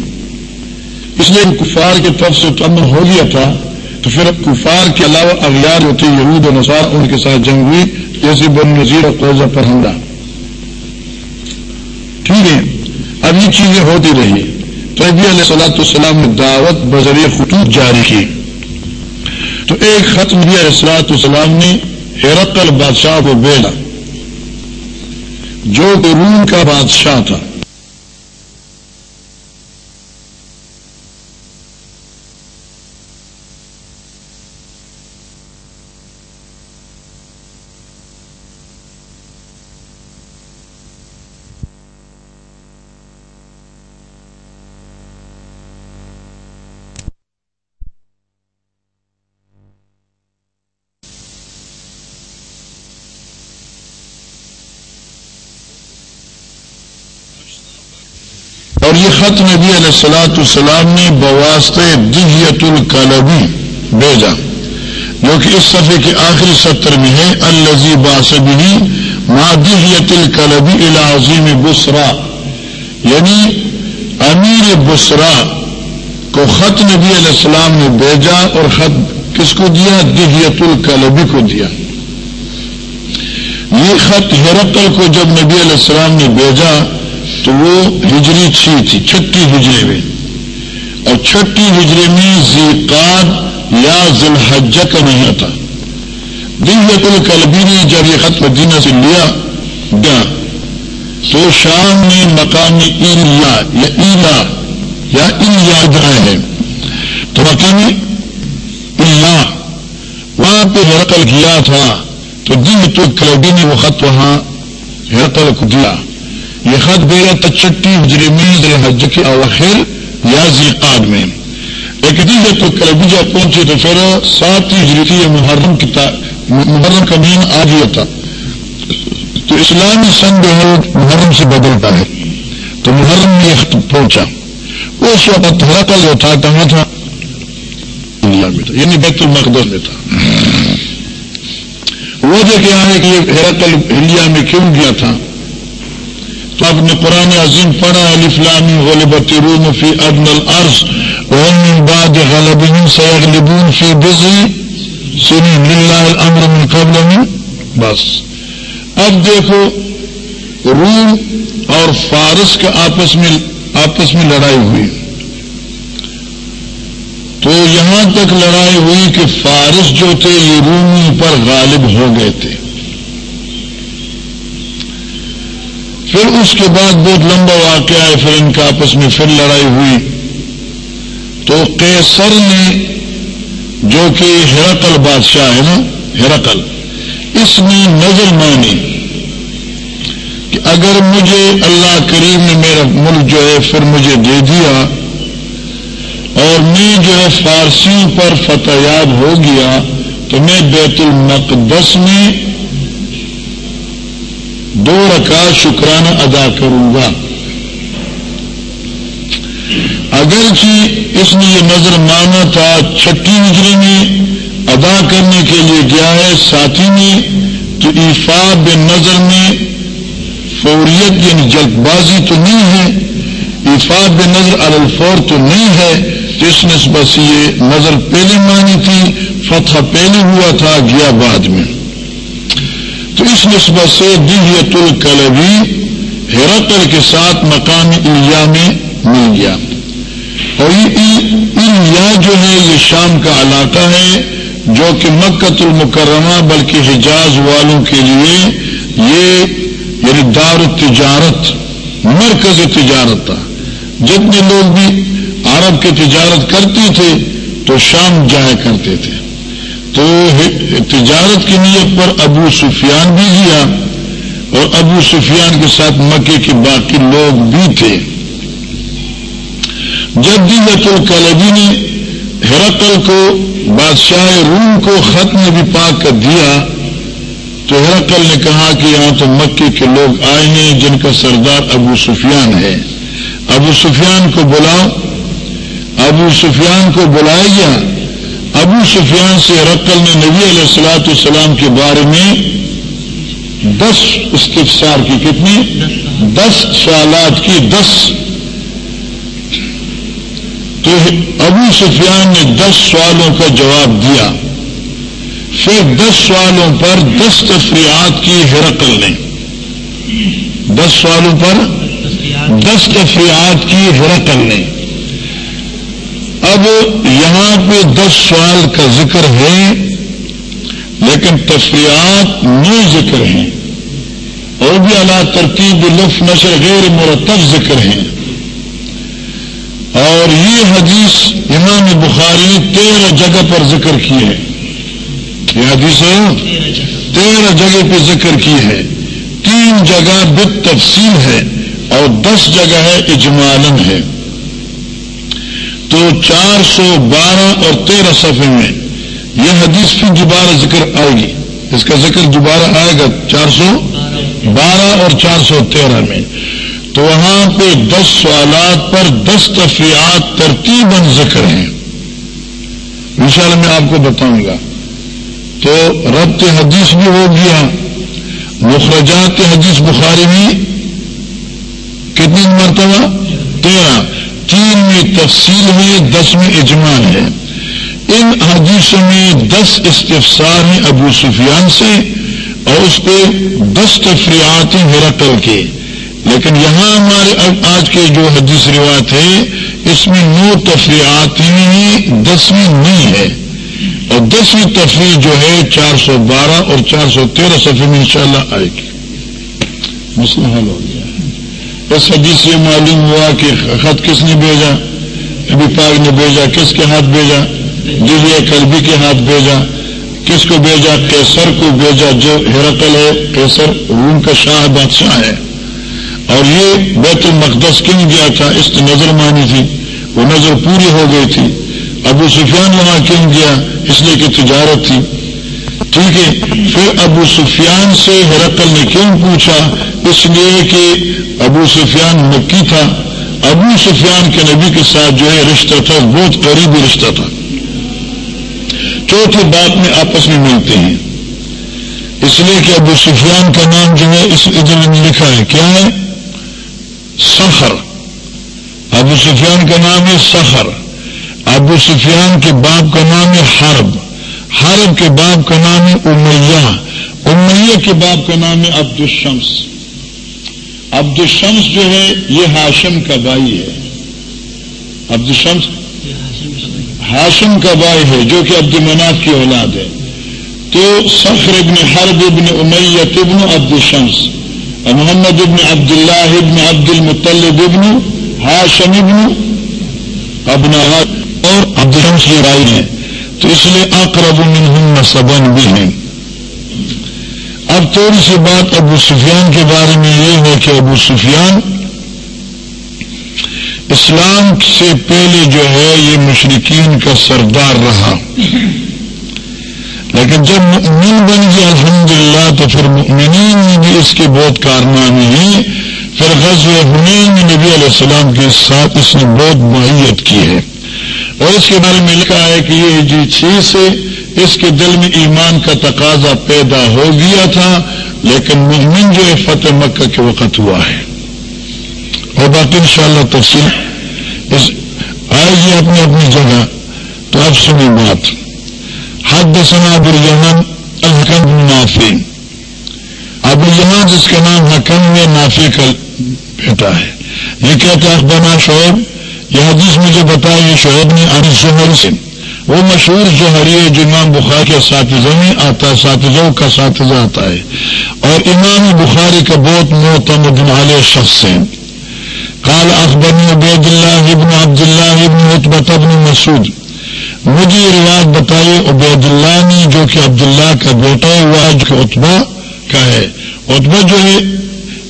اس لیے کفار کے طرف سے تو امن ہو گیا تھا۔ تو پھر کفار کے علاوہ اغیار ہوتے یہود و نصار ان کے ساتھ جنگ ہوئی، جیسے بن نذیر اور قوضہ پر حملہ ٹھیک ہے، اب یہ چیزیں ہوتی رہی۔ تو ابھی علیہ صلاحت السلام نے دعوت بذریعہ خطوط جاری کی۔ تو ایک خط نبی علیہ السلام نے ہیرقل بادشاہ کو بیلا جو کہ روم کا بادشاہ تھا۔ علیہ السلاۃ السلام نے بواسطے دہیت القلبی بھیجا، جو کہ اس صفحے کے آخری سطر میں ہے الزی باسبی ما دہیت القلبی العظیم بسرا یعنی امیر بسرا کو خط نبی علیہ السلام نے بھیجا اور خط کس کو دیا؟ دہیت القلبی کو دیا۔ یہ خط ہرقل کو جب نبی علیہ السلام نے بھیجا تو وہ ہجری چھ تھی، چھٹی ہجرے میں۔ اور چھٹی ہجرے میں زیقاد یا ذلحجہ کا نہیں آتا دیت القلبی نے جب یہ خط مدینہ سے لیا، گیا۔ تو شام میں مقامی ایلیا، یا ایلا، یا ایلیا جائے ہے۔ تو مقامی اللہ وہاں پہ ہرقل کیا تھا۔ تو دیت القلبی نے وہ خط وہاں ہرقل کو دیا۔ یہ خط بھیجا تچٹی ہجری میں حج کے اواخر یا ذیقاد میں۔ ایک جب تو کلبی پہنچے تو پھر سات ہجری تھی یہ محرم محرم کا مہینہ آ گیا تھا تو اسلامی سن جو ہے محرم سے بدلتا ہے۔ تو محرم میں یہ پہنچا۔ اس وقت ہرقل جو تھا کہاں تھا۔ میں تھا یعنی بیت المقدس میں تھا۔ وجہ کیا ہے کہ یہ انڈیا میں کیوں گیا تھا۔ تو آپ نے قرآن عظیم پڑھا علی فلامی غلبت روم فی ادن الارض، وهم من بعد غلبهم سيغلبون فی بزی سنین، للہ الامر من قبل من بس۔ اب دیکھو، روم اور فارس کا آپس میں آپس میں لڑائی ہوئی۔ تو یہاں تک لڑائی ہوئی کہ فارس جو تھے، یہ رومی پر غالب ہو گئے تھے۔ پھر اس کے بعد بہت لمبا واقعہ ہے، پھر ان کا آپس میں پھر لڑائی ہوئی۔ تو کیسر نے جو کہ ہرقل بادشاہ ہے نا، ہرقل، اس نے نظر مانی کہ اگر مجھے اللہ کریم نے میرا ملک جو ہے پھر مجھے دے دیا اور میں جو ہے فارسیوں پر فتح یاب ہو گیا، تو میں بیت المقدس میں دو رکعت شکرانہ ادا کروں گا۔ اگرچہ اس نے یہ نظر مانا تھا چھٹی ہجری میں ادا کرنے کے لیے گیا ہے ساتھی نے تو ایفا بے نظر میں فوریت یعنی جلد بازی تو نہیں ہے ایفا بے نظر الفور تو نہیں ہے، جس نسبت سے یہ نظر پہلے مانی تھی، فتح پہلے ہوا تھا، گیا بعد میں۔ تو اس نسبت سے دیت القلبی ہرقل کے ساتھ مقامی الیا میں مل گیا۔ اور الیا جو ہے، یہ شام کا علاقہ ہے، جو کہ مکت المکرمہ بلکہ حجاز والوں کے لیے یہ یعنی دار تجارت مرکز تجارت تھا۔ جتنے لوگ بھی عرب کی تجارت کرتے تھے تو شام جایا کرتے تھے۔ تو تجارت کی نیت پر ابو سفیان بھی گیا اور ابو سفیان کے ساتھ مکے کے باقی لوگ بھی تھے۔ جب دیت القلبی نے ہرقل کو، بادشاہ روم کو خط میں بھی پاک کر دیا، تو ہرقل نے کہا کہ یہاں تو مکے کے لوگ آئے ہیں جن کا سردار ابو سفیان ہے۔ ابو سفیان کو بلاؤ۔ ابو سفیان کو بلایا۔ گیا ابو سفیان سے رقل نے نبی علیہ السلاۃ السلام کے بارے میں دس استفسار کی کتنی؟ دس سوالات کی، دس۔ تو ابو سفیان نے دس سوالوں کا جواب دیا۔ پھر دس سوالوں پر دس تفریحات کی ہرقل نے۔ دس سوالوں پر دس تفریحات کی ہرقل نے۔ اب یہاں پہ دس سوال کا ذکر ہے، لیکن تفریحات نو ذکر ہیں۔ اور بھی اعلیٰ ترتیب لف نشر غیر مرتب ذکر ہیں۔ اور یہ حدیث امام بخاری تیرہ جگہ پر ذکر کی ہے۔ یہ حدیث تیرہ جگہ پہ ذکر کی ہے۔ تین جگہ بت تفصیل ہے اور دس جگہ ہے اجمالن ہے۔ تو چار سو بارہ اور تیرہ صفحے میں یہ حدیث پھر دوبارہ ذکر آئے گی۔ اس کا ذکر دوبارہ آئے گا چار سو بارہ اور چار سو تیرہ میں۔ تو وہاں پہ دس سوالات پر دس تفریحات ترتیب ذکر ہیں۔ انشاءاللہ میں آپ کو بتاؤں گا۔ تو ربط حدیث بھی ہو گیا۔ مخرجات حدیث بخاری بھی کتنی مرتبہ؟ تیرہ۔ تین میں تفصیل ہے، دس میں اجمان ہے۔ ان حدیثوں میں دس استفسار ہیں ابو سفیان سے اور اس پہ دس تفریحات ہیں میرا کل کے۔ لیکن یہاں ہمارے آج کے جو حدیث روایت ہے، اس میں نو تفریحات ہیں، دسویں نہیں ہے۔ اور دسویں تفریح جو ہے، چار سو بارہ اور چار سو تیرہ صفحے میں انشاءاللہ آئے گی۔ مسئلہ حل ہو گیا۔ اس حدیث سے معلوم ہوا کہ خط کس نے بھیجا، ابھی پاک نے بھیجا، کس کے ہاتھ بھیجا دلیہ کلبی کے ہاتھ بھیجا، کس کو بھیجا؟ کیسر کو بھیجا، جو ہیرکل ہے کیسر روم کا شاہ بادشاہ ہے۔ اور یہ بیت المقدس کیوں گیا تھا؟ اس کی نظر مانی تھی، وہ نظر پوری ہو گئی تھی۔ ابو سفیان وہاں کیوں گیا؟ اس لیے کہ تجارت تھی۔ ٹھیک ہے، پھر ابو سفیان سے ہرکل نے کیوں پوچھا؟ اس لیے کہ ابو سفیان مکی تھا۔ ابو سفیان کے نبی کے ساتھ جو ہے رشتہ تھا، بہت قریبی رشتہ تھا۔ چوتھی بات میں آپس میں ملتے ہیں۔ اس لیے کہ ابو سفیان کا نام جو ہے، اس ادھر میں لکھا ہے۔ کیا ہے؟ سخر۔ ابو سفیان کا نام ہے سخر۔ ابو سفیان کے باپ کا نام ہے حرب۔ حرب کے باپ کا نام ہے امیہ۔ امیہ کے باپ کا نام ہے عبد الشمس عبد الشمس جو ہے، یہ ہاشم کا بھائی ہے۔ عبد الشمس ہاشم کا بھائی ہے، جو کہ عبد مناف کی اولاد ہے۔ تو سخر ابن حرب ابن امیت ابن عبد الشمس اور محمد ابن عبد اللہ ابن عبد المطلب ابن ہاشم ابن ابن اور عبد الشمس کی رائے ہیں۔ تو اس لیے اقرب منہم سبن بھی ہیں۔ اب تھوڑی سی بات ابو سفیان کے بارے میں یہ ہے کہ ابو سفیان اسلام سے پہلے جو ہے یہ مشرقین کا سردار رہا۔ لیکن جب مؤمن بن گیا، الحمدللہ، تو پھر مؤمنین میں بھی اس کے بہت کارنامے ہیں۔ پھر غزل حنین میں نبی علیہ السلام کے ساتھ اس نے بہت معیت کی ہے۔ اور اس کے بارے میں لکھا ہے کہ یہ جی چیز سے اس کے دل میں ایمان کا تقاضا پیدا ہو گیا تھا، لیکن مہمن جو ہے فتح مکہ کے وقت ہوا ہے۔ اور باقی انشاءاللہ تفصیل، اس آئے گی اپنی اپنی جگہ، تو اب سنی بات۔ حد سنا یمن الحکم نافی ابو یمن جس کا نام حکم میں نافی کا بیٹا ہے۔ یہ کہتے اخبار شعیب یہ حدیث مجھے بتایا یہ شعیب نے علی زہر سے۔ وہ مشہور جوہری ہے جو امام بخار کے اساتذہ میں آتا ہے کا اساتذہ آتا ہے۔ اور امام بخاری کا بہت موتمد علیہ شخص ہے قال اخبرني عبید اللہ ابن عبد اللہ ابن عطبت ابن مسعود۔ مجھے یہ روایت بتائی عبید اللہ نے جو کہ عبداللہ کا بیٹا ہوا جو کہ اتبا کا ہے۔ اتبا جو ہے،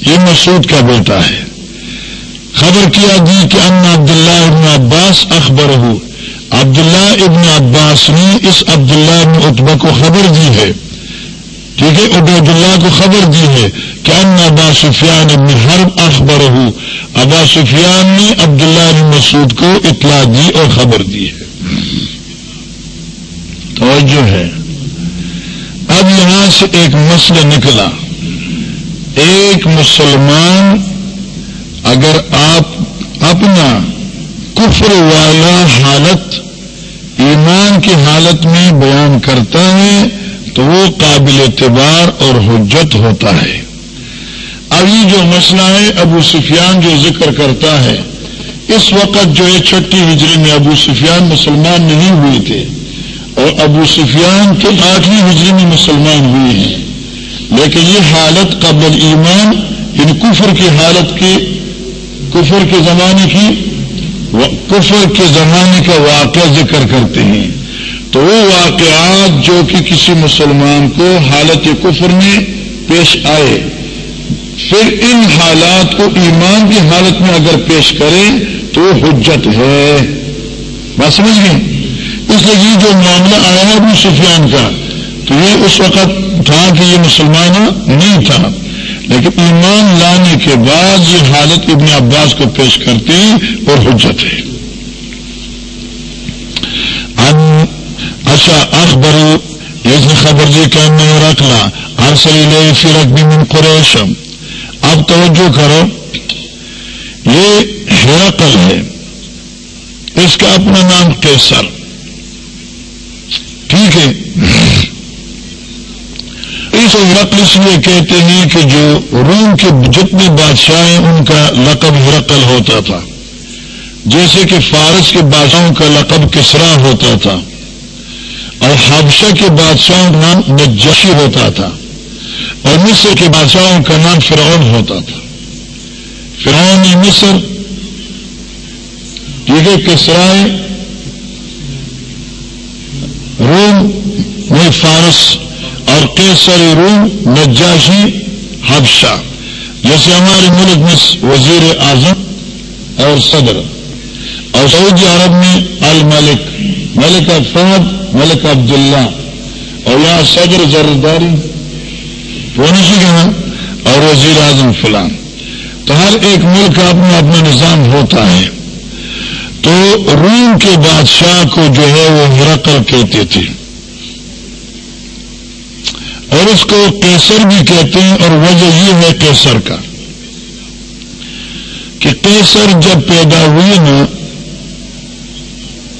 یہ مسعود کا بیٹا ہے۔ خبر کیا دی کہ ان عبداللہ ابن عباس اخبر ہو عبداللہ ابن عباس نے اس عبداللہ ابن اتبا کو خبر دی ہے۔ ٹھیک ہے عبید اللہ کو خبر دی ہے کہ ان ابا سفیان ابن حرب اخبر ہو ابا سفیان نے عبداللہ ابن مسعود کو اطلاع دی اور خبر دی ہے۔ توجہ ہے۔ اب یہاں سے ایک مسئلہ نکلا۔ ایک مسلمان اگر آپ اپنا کفر والا حالت ایمان کی حالت میں بیان کرتا ہے تو وہ قابل اعتبار اور حجت ہوتا ہے۔ اب یہ جو مسئلہ ہے، ابو سفیان جو ذکر کرتا ہے، اس وقت جو ہے، چھٹی ہجری میں ابو سفیان مسلمان نہیں ہوئے تھے۔ اور ابو سفیان کے آٹھویں ہجری میں مسلمان ہوئے ہیں۔ لیکن یہ حالت قبل ایمان یعنی کفر کی حالت کی کفر کے زمانے کی کفر کے زمانے کا واقعہ ذکر کرتے ہیں۔ تو وہ واقعات جو کہ کسی مسلمان کو حالت کفر میں پیش آئے، پھر ان حالات کو ایمان کی حالت میں اگر پیش کرے تو وہ حجت ہے۔ بات سمجھ گئے؟ اس لیے یہ جو معاملہ آیا ہے ابو سفیان کا، تو یہ اس وقت تھا کہ یہ مسلمان نہیں تھا۔ لیکن ایمان لانے کے بعد یہ حالت ابن عباس کو پیش کرتے اور حجت ہے۔ اچھا اخبر اس نے خبر جی کہ میں رکھنا ارسلی لے فرق بھی من قریشم اب توجہ کرو۔ یہ ہرقل ہے۔ اس کا اپنا نام کیسر ٹھیک ہے۔ اس ہرقل اس لیے کہتے ہیں کہ جو روم کے جتنے بادشاہ ہیں، ان کا لقب ہرقل ہوتا تھا۔ جیسے کہ فارس کے بادشاہوں کا لقب کسرا ہوتا تھا۔ اور حادثہ کے بادشاہوں کا نام نجشی ہوتا تھا۔ اور مصر کے بادشاہوں کا نام فرعون ہوتا تھا۔ فرعون مصر ٹھیک ہے کسرائے روم میں فارس اور کیسر روم نجاشی حبشہ جیسے ہمارے ملک میں وزیر اعظم اور صدر اور سعودی عرب میں الملک، ملک فہد، ملک عبداللہ، اور یہاں صدر زرداری وہ نہیں کہنا اور وزیر اعظم فلان۔ تو ہر ایک ملک کا اپنا اپنا نظام ہوتا ہے۔ تو روم کے بادشاہ کو جو ہے وہ ہرقل کہتے تھے۔ اور اس کو کیسر بھی کہتے ہیں اور وجہ یہ ہے کیسر کا کہ کیسر جب پیدا ہوئی نا،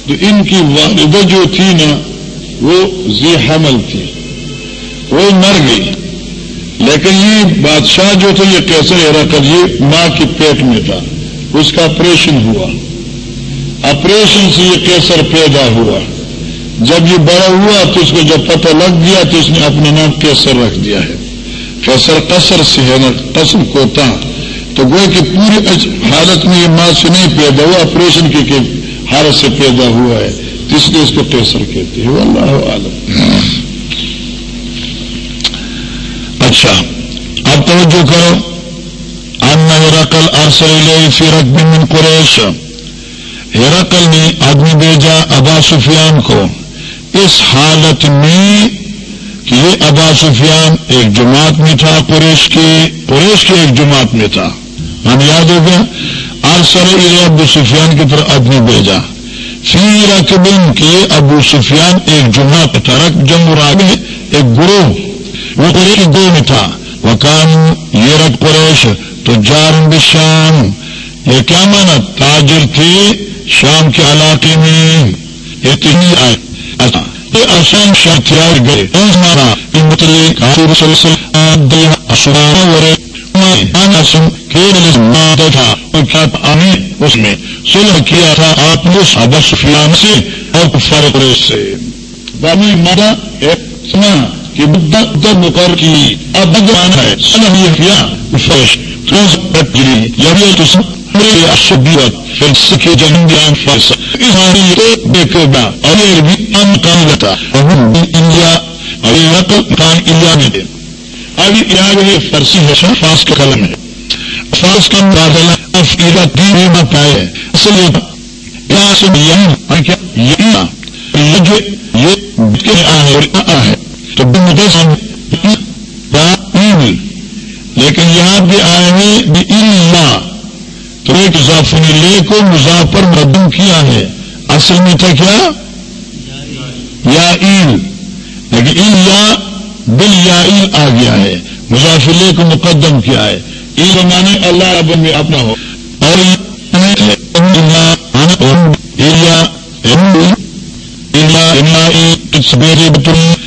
تو ان کی والدہ جو تھی نا، وہ زی حمل تھی۔ وہ مر گئی۔ لیکن یہ بادشاہ جو تھا یہ کیسر ہرا کر یہ ماں کے پیٹ میں تھا۔ اس کا آپریشن ہوا۔ آپریشن سے یہ کیسر پیدا ہوا۔ جب یہ بڑا ہوا تو اس کو جب پتہ لگ گیا تو اس نے اپنا نام کیسر رکھ دیا ہے۔ کیسر قصر سے ہے نا قصر کوتا۔ تو گوئے کہ پوری حالت میں یہ ماں سے نہیں پیدا ہوا آپریشن کی حالت سے پیدا ہوا ہے۔ تو اس لیے اس کو کیسر کہتے ہیں۔ اللہ عالم اچھا اب توجہ کرو۔ ان ہرقل ارسل فی رقب من قریش۔ ہرقل نے آدمی بھیجا ابا سفیان کو۔ اس حالت میں کہ یہ ابا سفیان ایک جماعت میں تھا، قریش کے قریش کے ایک جماعت میں تھا۔ ہم یاد ہو گیا ارسل ابو سفیان کی طرف آدمی بھیجا۔ فی رقبن کے ابو سفیان ایک جماعت تھا رقب جمع آگے ایک گروہ، وہ قریش دو میں تھا۔ وہ یہ رب قریش، تو جارم بشام۔ یہ کیا مانا؟ تاجر تھے شام کے علاقے میں۔ یہ تو ہی آئے۔ اچھا یہ آسان شاخیار گئے۔ مارا اس میں سلح کیا تھا آپ نے ابا سفیان سے اور فرق سے۔ بابی مارا سنا کہ بدھ مقرر کی اب بدانا ہے سلح کیا فرش گری یعنی تو شبیت پھر سکھے جنگ فرس دیکھے گا اور بھی ام کام لتا انڈیا اور یہ رقم کام انڈیا میں دے ابھی یاد فرسی ہے فاس کا قلم ہے فاس کا مقابلہ افیرا دین میں پائے اصل یہ ہے تو لیکن یہاں بھی آئے ہیں بھی اللہ تو ایک اضافی لے کو مظافر مردم کیا ہے اصل میں تھا کیا یا ایل لیکن ایل یا بل یا ایل آ گیا ہے مظافلے کو مقدم کیا ہے ایل مانے اللہ رب میں اپنا ہو اور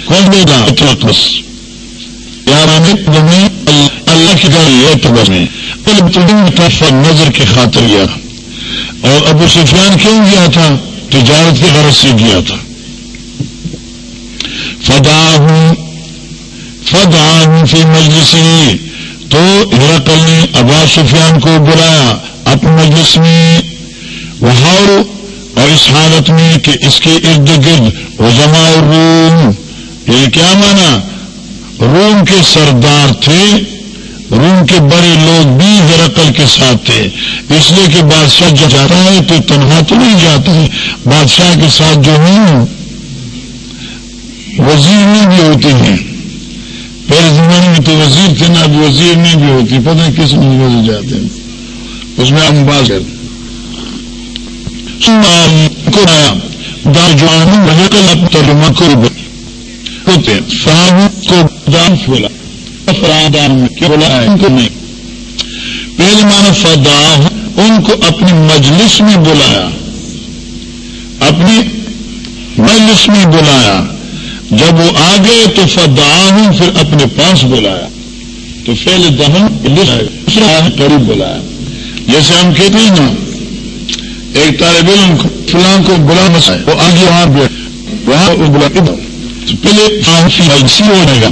کون دے گا یار اللہ کی گاڑی ہے تو بس میں نظر کی خاطر گیا اور ابو سفیان کیوں گیا تھا؟ تجارت کی غرض سے گیا تھا۔ فدا ہوں فدا ہوں فی مجلسی تو ہرکل نے ابا سفیان کو بلایا اپنے مجلس میں۔ وہ اور اس حالت میں کہ اس کے ارد گرد وہ روم یہ کیا مانا روم کے سردار تھے۔ روم کے بڑے لوگ بھی ہرکل کے ساتھ تھے۔ اس لیے کہ بادشاہ جب جاتا ہے تو تنہا تو نہیں جاتا ہے۔ بادشاہ کے ساتھ جو ہوں وزیر میں بھی ہوتے ہیں۔ پہلے زمانے میں تو وزیر تھے، نا اب وزیر میں بھی ہوتی۔ پتہ نہیں کس میں جاتے ہیں۔ اس میں ہم بات کرتے کو آیا دار ترجمہ کو ہوتے صاحب کو دان بولا۔ فرادان میں کو پہلے مانا فدا ان کو اپنی مجلس میں بلایا اپنی مجلس میں بلایا جب وہ آ گئے تو فدا پھر اپنے پاس بلایا تو پہلے دہن قریب بلایا جیسے ہم کہتے ہیں نا ایک طالب علم فلاں کو بلا مسائل وہ آگے وہاں بیٹھ وہاں بلا پہلے ہو جائے گا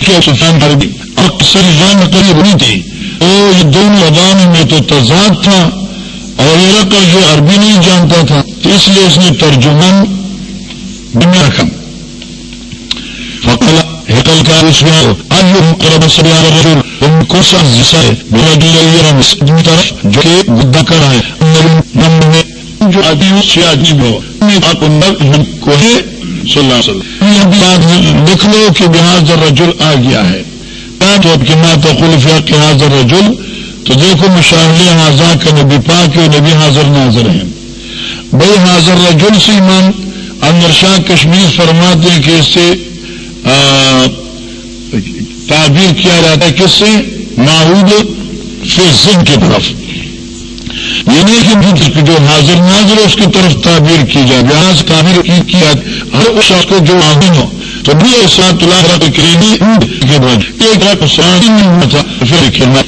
کہ اکثر جان قریب نہیں تھی۔ تو یہ دونوں ادان میں تو تضاد تھا، اور یہ جو عربی نہیں جانتا تھا اس لیے اس نے ترجمن بنا رکھا۔ فقلا ہکل کا اس میں قرب سبیار رجل ان کو سا جسا ہے میرا جو کہ گدا کر ہے میں جو آدمی عجیب ہو کو لکھ لو کہ بحاظ رجل آ گیا ہے تو اب کی ماں تقلفیا کہ حاضر رجل تو دیکھو مشاہدے حاضر کا نبی پاک اور نبی حاضر ناظر ہیں بھائی حاضر رجل سے ایمان انور شاہ کشمیر فرماتے ہیں کہ اس سے تعبیر کیا جاتا ہے کس سے ماحود فیصن کی طرف یہ نہیں کہ جو حاضر ناظر ہے اس کی طرف تعبیر کی جائے بہار سے تعبیر کی کیا ہر اس شخص کو جو آمین ہو، تو بھی ایسا تلا کریڈی کے بعد ایک لاکھ تھا، پھر کھیلنا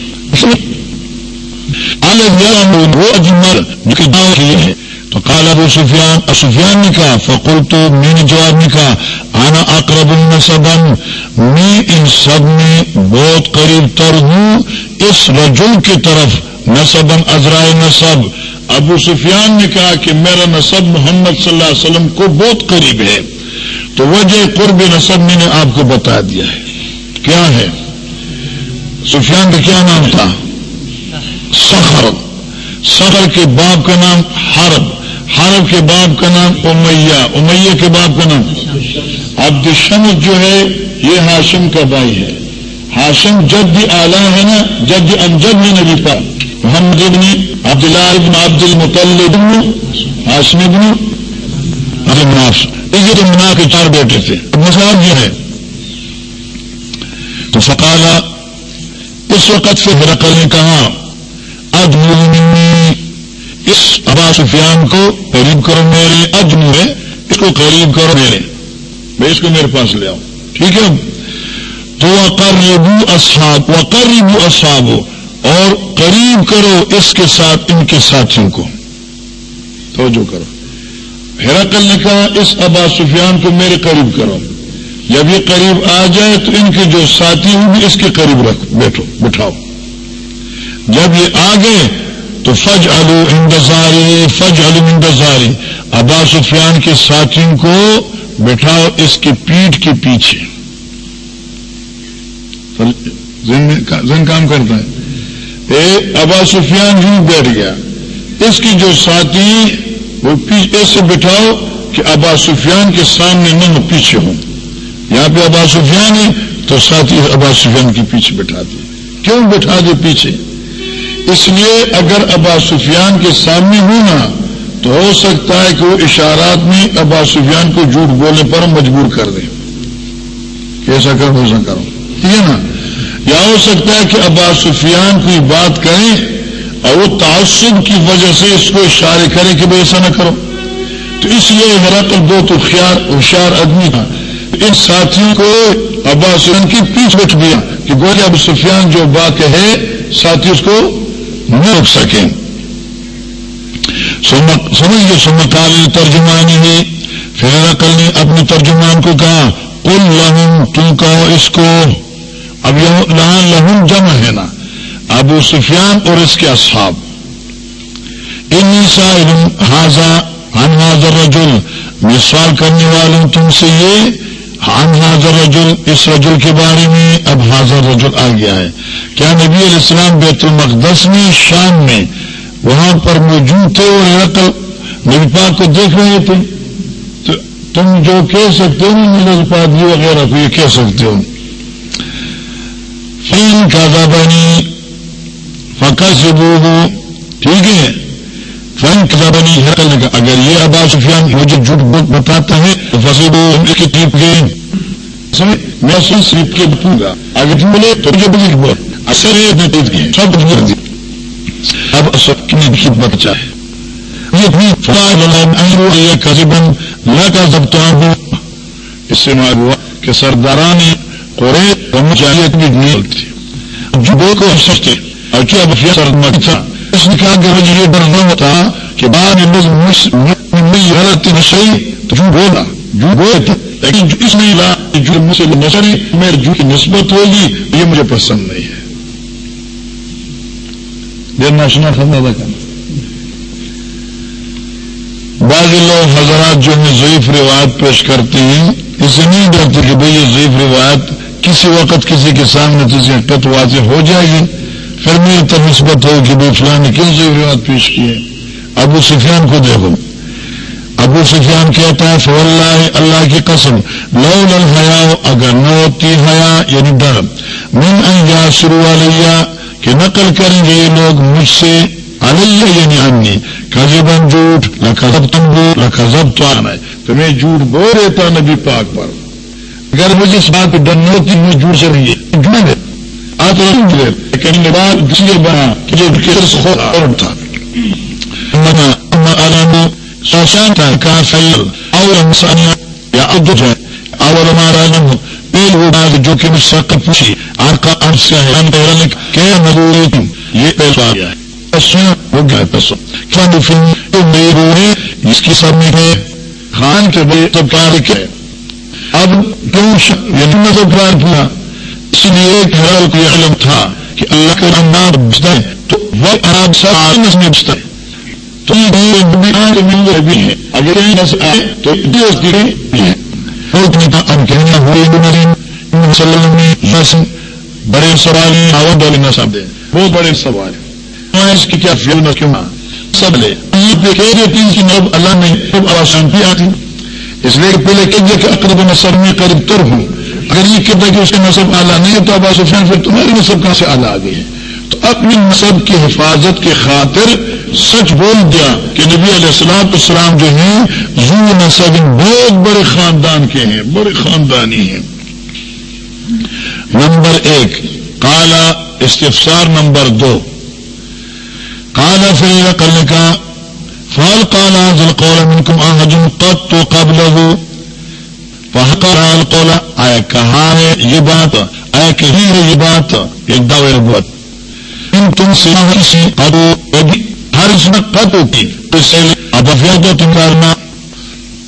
وہ جو کہ دعوت کیے ہیں۔ تو کالا ابو سفیان سفیان نے کہا فقول تو میں نے جواب نے کہا آنا اقرب النسبن میں ان سب میں بہت قریب تر ہوں، اس رجل کی طرف۔ نصبن ازرائے نصب۔ ابو سفیان نے کہا کہ میرا نصب محمد صلی اللہ علیہ وسلم کو بہت قریب ہے۔ تو وجہ قرب نصب میں نے آپ کو بتا دیا ہے۔ کیا ہے؟ سفیان کا کیا نام تھا؟ سخر سخر کے باپ کا نام حرب۔ حرب کے باپ کا نام امیہ۔ امیہ کے باپ کا نام عبد الشمس جو ہے، یہ ہاشم کا بھائی ہے۔ ہاشم جب بھی ہے نا؟ جب بھی امجد میں نبی پا محمد ابن عبداللہ ابن عبد المطلب ہاشم ابن ابن مناف یہ تو منا کے چار بیٹے تھے مسائل یہ ہے تو فقالا، اس وقت سے ہرقل نے کہا ادمنی اس ابا سفیان کو قریب کرو میرے اجم ہے اس کو قریب کرو میرے۔ میں اس کو میرے پاس لے آؤں۔ ٹھیک ہے؟ تو وقربو اصحاب وقربو اصحاب اور قریب کرو اس کے ساتھ ان کے ساتھیوں کو۔ توجہ کرو۔ ہیراکل نے کہا، اس ابا سفیان کو میرے قریب کرو۔ جب یہ قریب آ جائے تو ان کے جو ساتھی ہوں بھی اس کے قریب رکھ بیٹھو، بٹھاؤ۔ جب یہ آ گئے تو فج الو اندزاری فج الو اندزاری ابا سفیان کے ساتھیوں کو بٹھاؤ اس کی پیٹھ کے پیچھے۔ زن کام کرتا ہے۔ ابا سفیان یوں بیٹھ گیا۔ اس کی جو ساتھی وہ ایسے بٹھاؤ کہ ابا سفیان کے سامنے نہ پیچھے ہوں۔ یہاں پہ ابا سفیان ہے تو ساتھی ابا سفیان کے پیچھے بٹھا دے۔ کیوں بٹھا دے پیچھے؟ اس لیے اگر ابا سفیان کے سامنے ہونا تو ہو سکتا ہے کہ وہ اشارات میں ابا سفیان کو جھوٹ بولنے پر مجبور کر دیں کیسا کرو ایسا کرو ٹھیک ہے نا؟ یا ہو سکتا ہے کہ ابا سفیان کوئی بات کریں اور وہ تعصب کی وجہ سے اس کو اشارے کرے کہ بھائی ایسا نہ کرو۔ تو اس لیے میرا دو تو ہوشیار آدمی تھا۔ ان ساتھیوں کو ابا سفیان کی پیچھ بیٹھ دیا کہ گویا ابو سفیان جو بات ہے، ساتھی اس کو نہ روک سکیں۔ سمجھ سمکال ترجمانی ہے۔ پھر عقل نے اپنے ترجمان کو کہا کل لہم، تم کہو اس کو۔ اب یہاں لہم جمع ہے نا۔ ابو سفیان اور اس کے اصحاب۔ ان حاضا ہن حاضر رجل میں سوال کرنے والوں تم سے یہ۔ ہن حاضر رجل اس رجل کے بارے میں۔ اب حاضر رجل آ گیا ہے۔ کیا نبی علیہ السلام بیت المقدس میں شام میں وہاں پر موجود تھے اور رقل نبی پاک کو دیکھ رہے تھے؟ تو تم جو کہہ سکتے ہو ملک پادی جی وغیرہ کو یہ کہہ سکتے ہو۔ فین کا بنی فکا سے ٹھیک ہے۔ فین کا بنی حقل اگر یہ ابا سفیان مجھے جھوٹ بتاتا ہے، تو فصل کی ٹیپ گئے میں اسے سیپ کے بتوں گا۔ اگر تم بولے تو مجھے بلی بہت اثر ہے، میں ٹیپ گئے سب اب سب کی خدمت چاہے یہ قریباً نہ کا ضبط اس سے معلوم ہوا کہ سرداران کو سچتے اور کیا تھا اس نے کہا کہ مجھے یہ ڈر ہوتا کہ بعد غلط نشئی تو جو بولا جو بولتا لیکن اس جو مجھ سے میرے جو کی نسبت ہوگی یہ مجھے پسند نہیں ہے دینا سنا خبر ادا کرنا بعض لوگ حضرات جو ہے ضعیف روایت پیش کرتے ہیں اس نہیں ڈرتے کہ بھئی یہ ضعیف روایت کسی وقت کسی کے سامنے کسی حقیقت واضح ہو جائے گی، پھر میری تب نسبت ہو کہ بھائی فلاں نے کیوں ضعیف روایت پیش کی ہے ابو سفیان کو دیکھو۔ ابو سفیان کہتا ہے فو اللہ اللہ کی قسم لو لل حیا اگر نہ ہوتی حیا یعنی ڈر، من ان شروع علیہ کہ نقل کریں گے یہ لوگ مجھ سے علیہ یعنی انی کذبن جھوٹ لکھب تمبو لکھب تو آنا ہے تو میں جھوٹ بول دیتا نبی پاک پر۔ اگر مجھے اس بات پہ ڈر نہ ہوتی مجھے جھوٹ سے نہیں ہے۔ جھوٹ ہے۔ آپ لیکن بات دوسری بنا کہ جو اور تھا۔ شاشان تھا کہا سیل اور انسانیہ یا عبد ہے۔ اور ہمارا نم پیل وہ بات جو کہ مجھ سے پوچھی آپ کا عرض سے حیران ہے کہ مدوری تم یہ پیسہ آ گیا ہے ہو گیا پیسوں کیا اچھا۔ فلم میرے ہوئے اس کی سب میں خان کے بڑے تو پیار کیا اب کیوں یعنی میں تو پیار کیا؟ اس لیے ایک حیرال کو یہ علم تھا کہ اللہ کے نام نام بچتا ہے، تو وہ آپ سب آدمی میں بچتا ہے۔ تو یہ بھی ہے اگر آئے تو بھی اب کہنا ہوئے صلی اللہ علیہ وسلم بڑے سوال ہیں آواد والے نصب دے۔ بہت بڑے سوال ہیں۔ اس کی کیا فیل کیوں سب لے۔ تین کی نب اللہ میں خوب آواز آتی اس لیے کہ پہلے کہ کہ اقرب نصب میں قریب تر ہوں۔ اگر یہ کہتا کہ اس کے نصب اعلیٰ نہیں ہے تو ابا سفیان پھر تمہاری نصب کہاں سے اعلیٰ آ گئی ہے تو اپنی نصب کی حفاظت کے خاطر سچ بول دیا کہ نبی علیہ السلام السلام جو ہیں زو نصب بہت بڑے خاندان کے ہیں، بڑے خاندانی ہیں۔ نمبر ایک کالا استفسار نمبر دو۔ کالا فری کل کا فال کالا ذل قول منکم احد قد تو قبل فحقال آیا کہا ہے یہ بات؟ آیا کہی ہے یہ بات؟ ایک دعوے نبوت۔ ان تم سے ہر اس میں قط ہوتی اس سے اب افیاد تم کرنا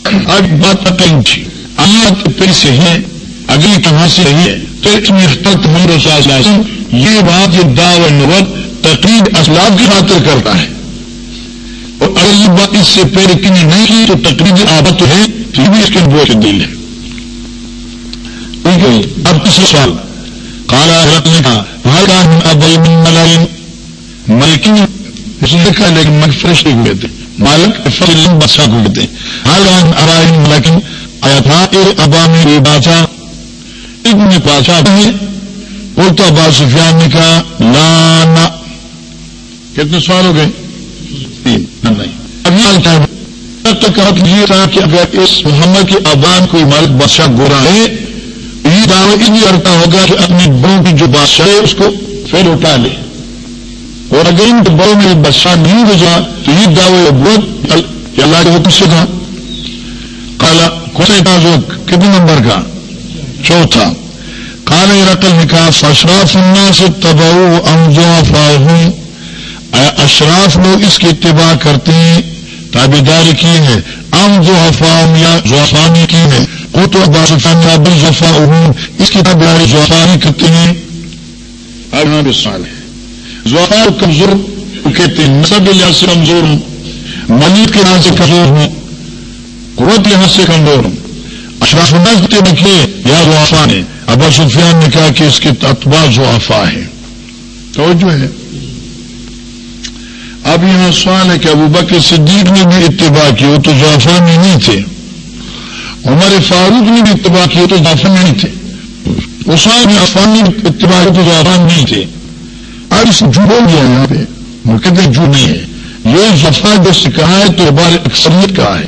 اب بات کہیں تھی۔ آیات پیسے ہیں اگلی کہاں سے ہے۔ تو اس میں اختلط محمد یہ بات یہ دعوے نبوت تقریب اسلام کی خاطر کرتا ہے۔ اگر یہ بات اس سے پہلے کنی نہیں کی تو تقریب آبت ہے تو یہ بھی اس کے بوجھ دل ہے، اب کسی سوال۔ کالا حرت نے کہا ہر من ملائن ملکی اس نے کہا، لیکن من فرش نہیں ہوئے تھے۔ مالک فلم بادشاہ کو کہتے ہیں ہر ارائن ملکن آیا تھا، اے ابا میں بادشاہ، ابن بادشاہ بولتا ابا سفیان نے کہا لانا کتنے سوال ہو گئے تین نہیں تک یہ تھا کہ اگر اس محمد کی آبان کوئی مالک بادشاہ گورا ہے، یہ دعوی یہ کرتا ہوگا کہ اپنی بہو کی جو بادشاہ ہے، اس کو پھر اٹھا لے۔ اور اگر ان کے بہو میں بادشاہ نہیں گزرا، تو یہ دعوے بہت اللہ کے حکم سے تھا۔ کالا کون کتنے نمبر کا؟ چوتھا۔ کالے رقل نکاح اشراف اللہ سے تباؤ امزو اشراف لوگ اس کی اتباع کرتے ہیں تابے داری کی ہے ام جو افام یا زوافانی کی ہے وہ تو باسفان بل ظفا اس کی تابے داری زوافانی کرتے ہیں۔ اب سوال ہے زوافار کمزور کہتے ہیں نصب لحاظ سے کمزور ہوں ملک کے لحاظ سے کمزور ہوں قرت لحاظ سے کمزور ہوں۔ اشراف الناس کے نکلے یا زوافا نے ابا سفیان نے کہا کہ اس کے اتباع زوافا ہے توجہ ہے۔ اب یہاں سوال ہے کہ ابو بکر صدیق نے بھی اتباع کی وہ تو زعفران میں نہیں تھے؟ عمر فاروق نے بھی اتباع کی وہ تو جعفر میں نہیں تھے؟ عثمان عفان نے اتباع کی تو جعفر نہیں تھے؟ اب اس جو ہو گیا یہاں پہ۔ مقدر جو نہیں ہے۔ یہ جو سے کہا ہے تو بار اکثریت کہا ہے۔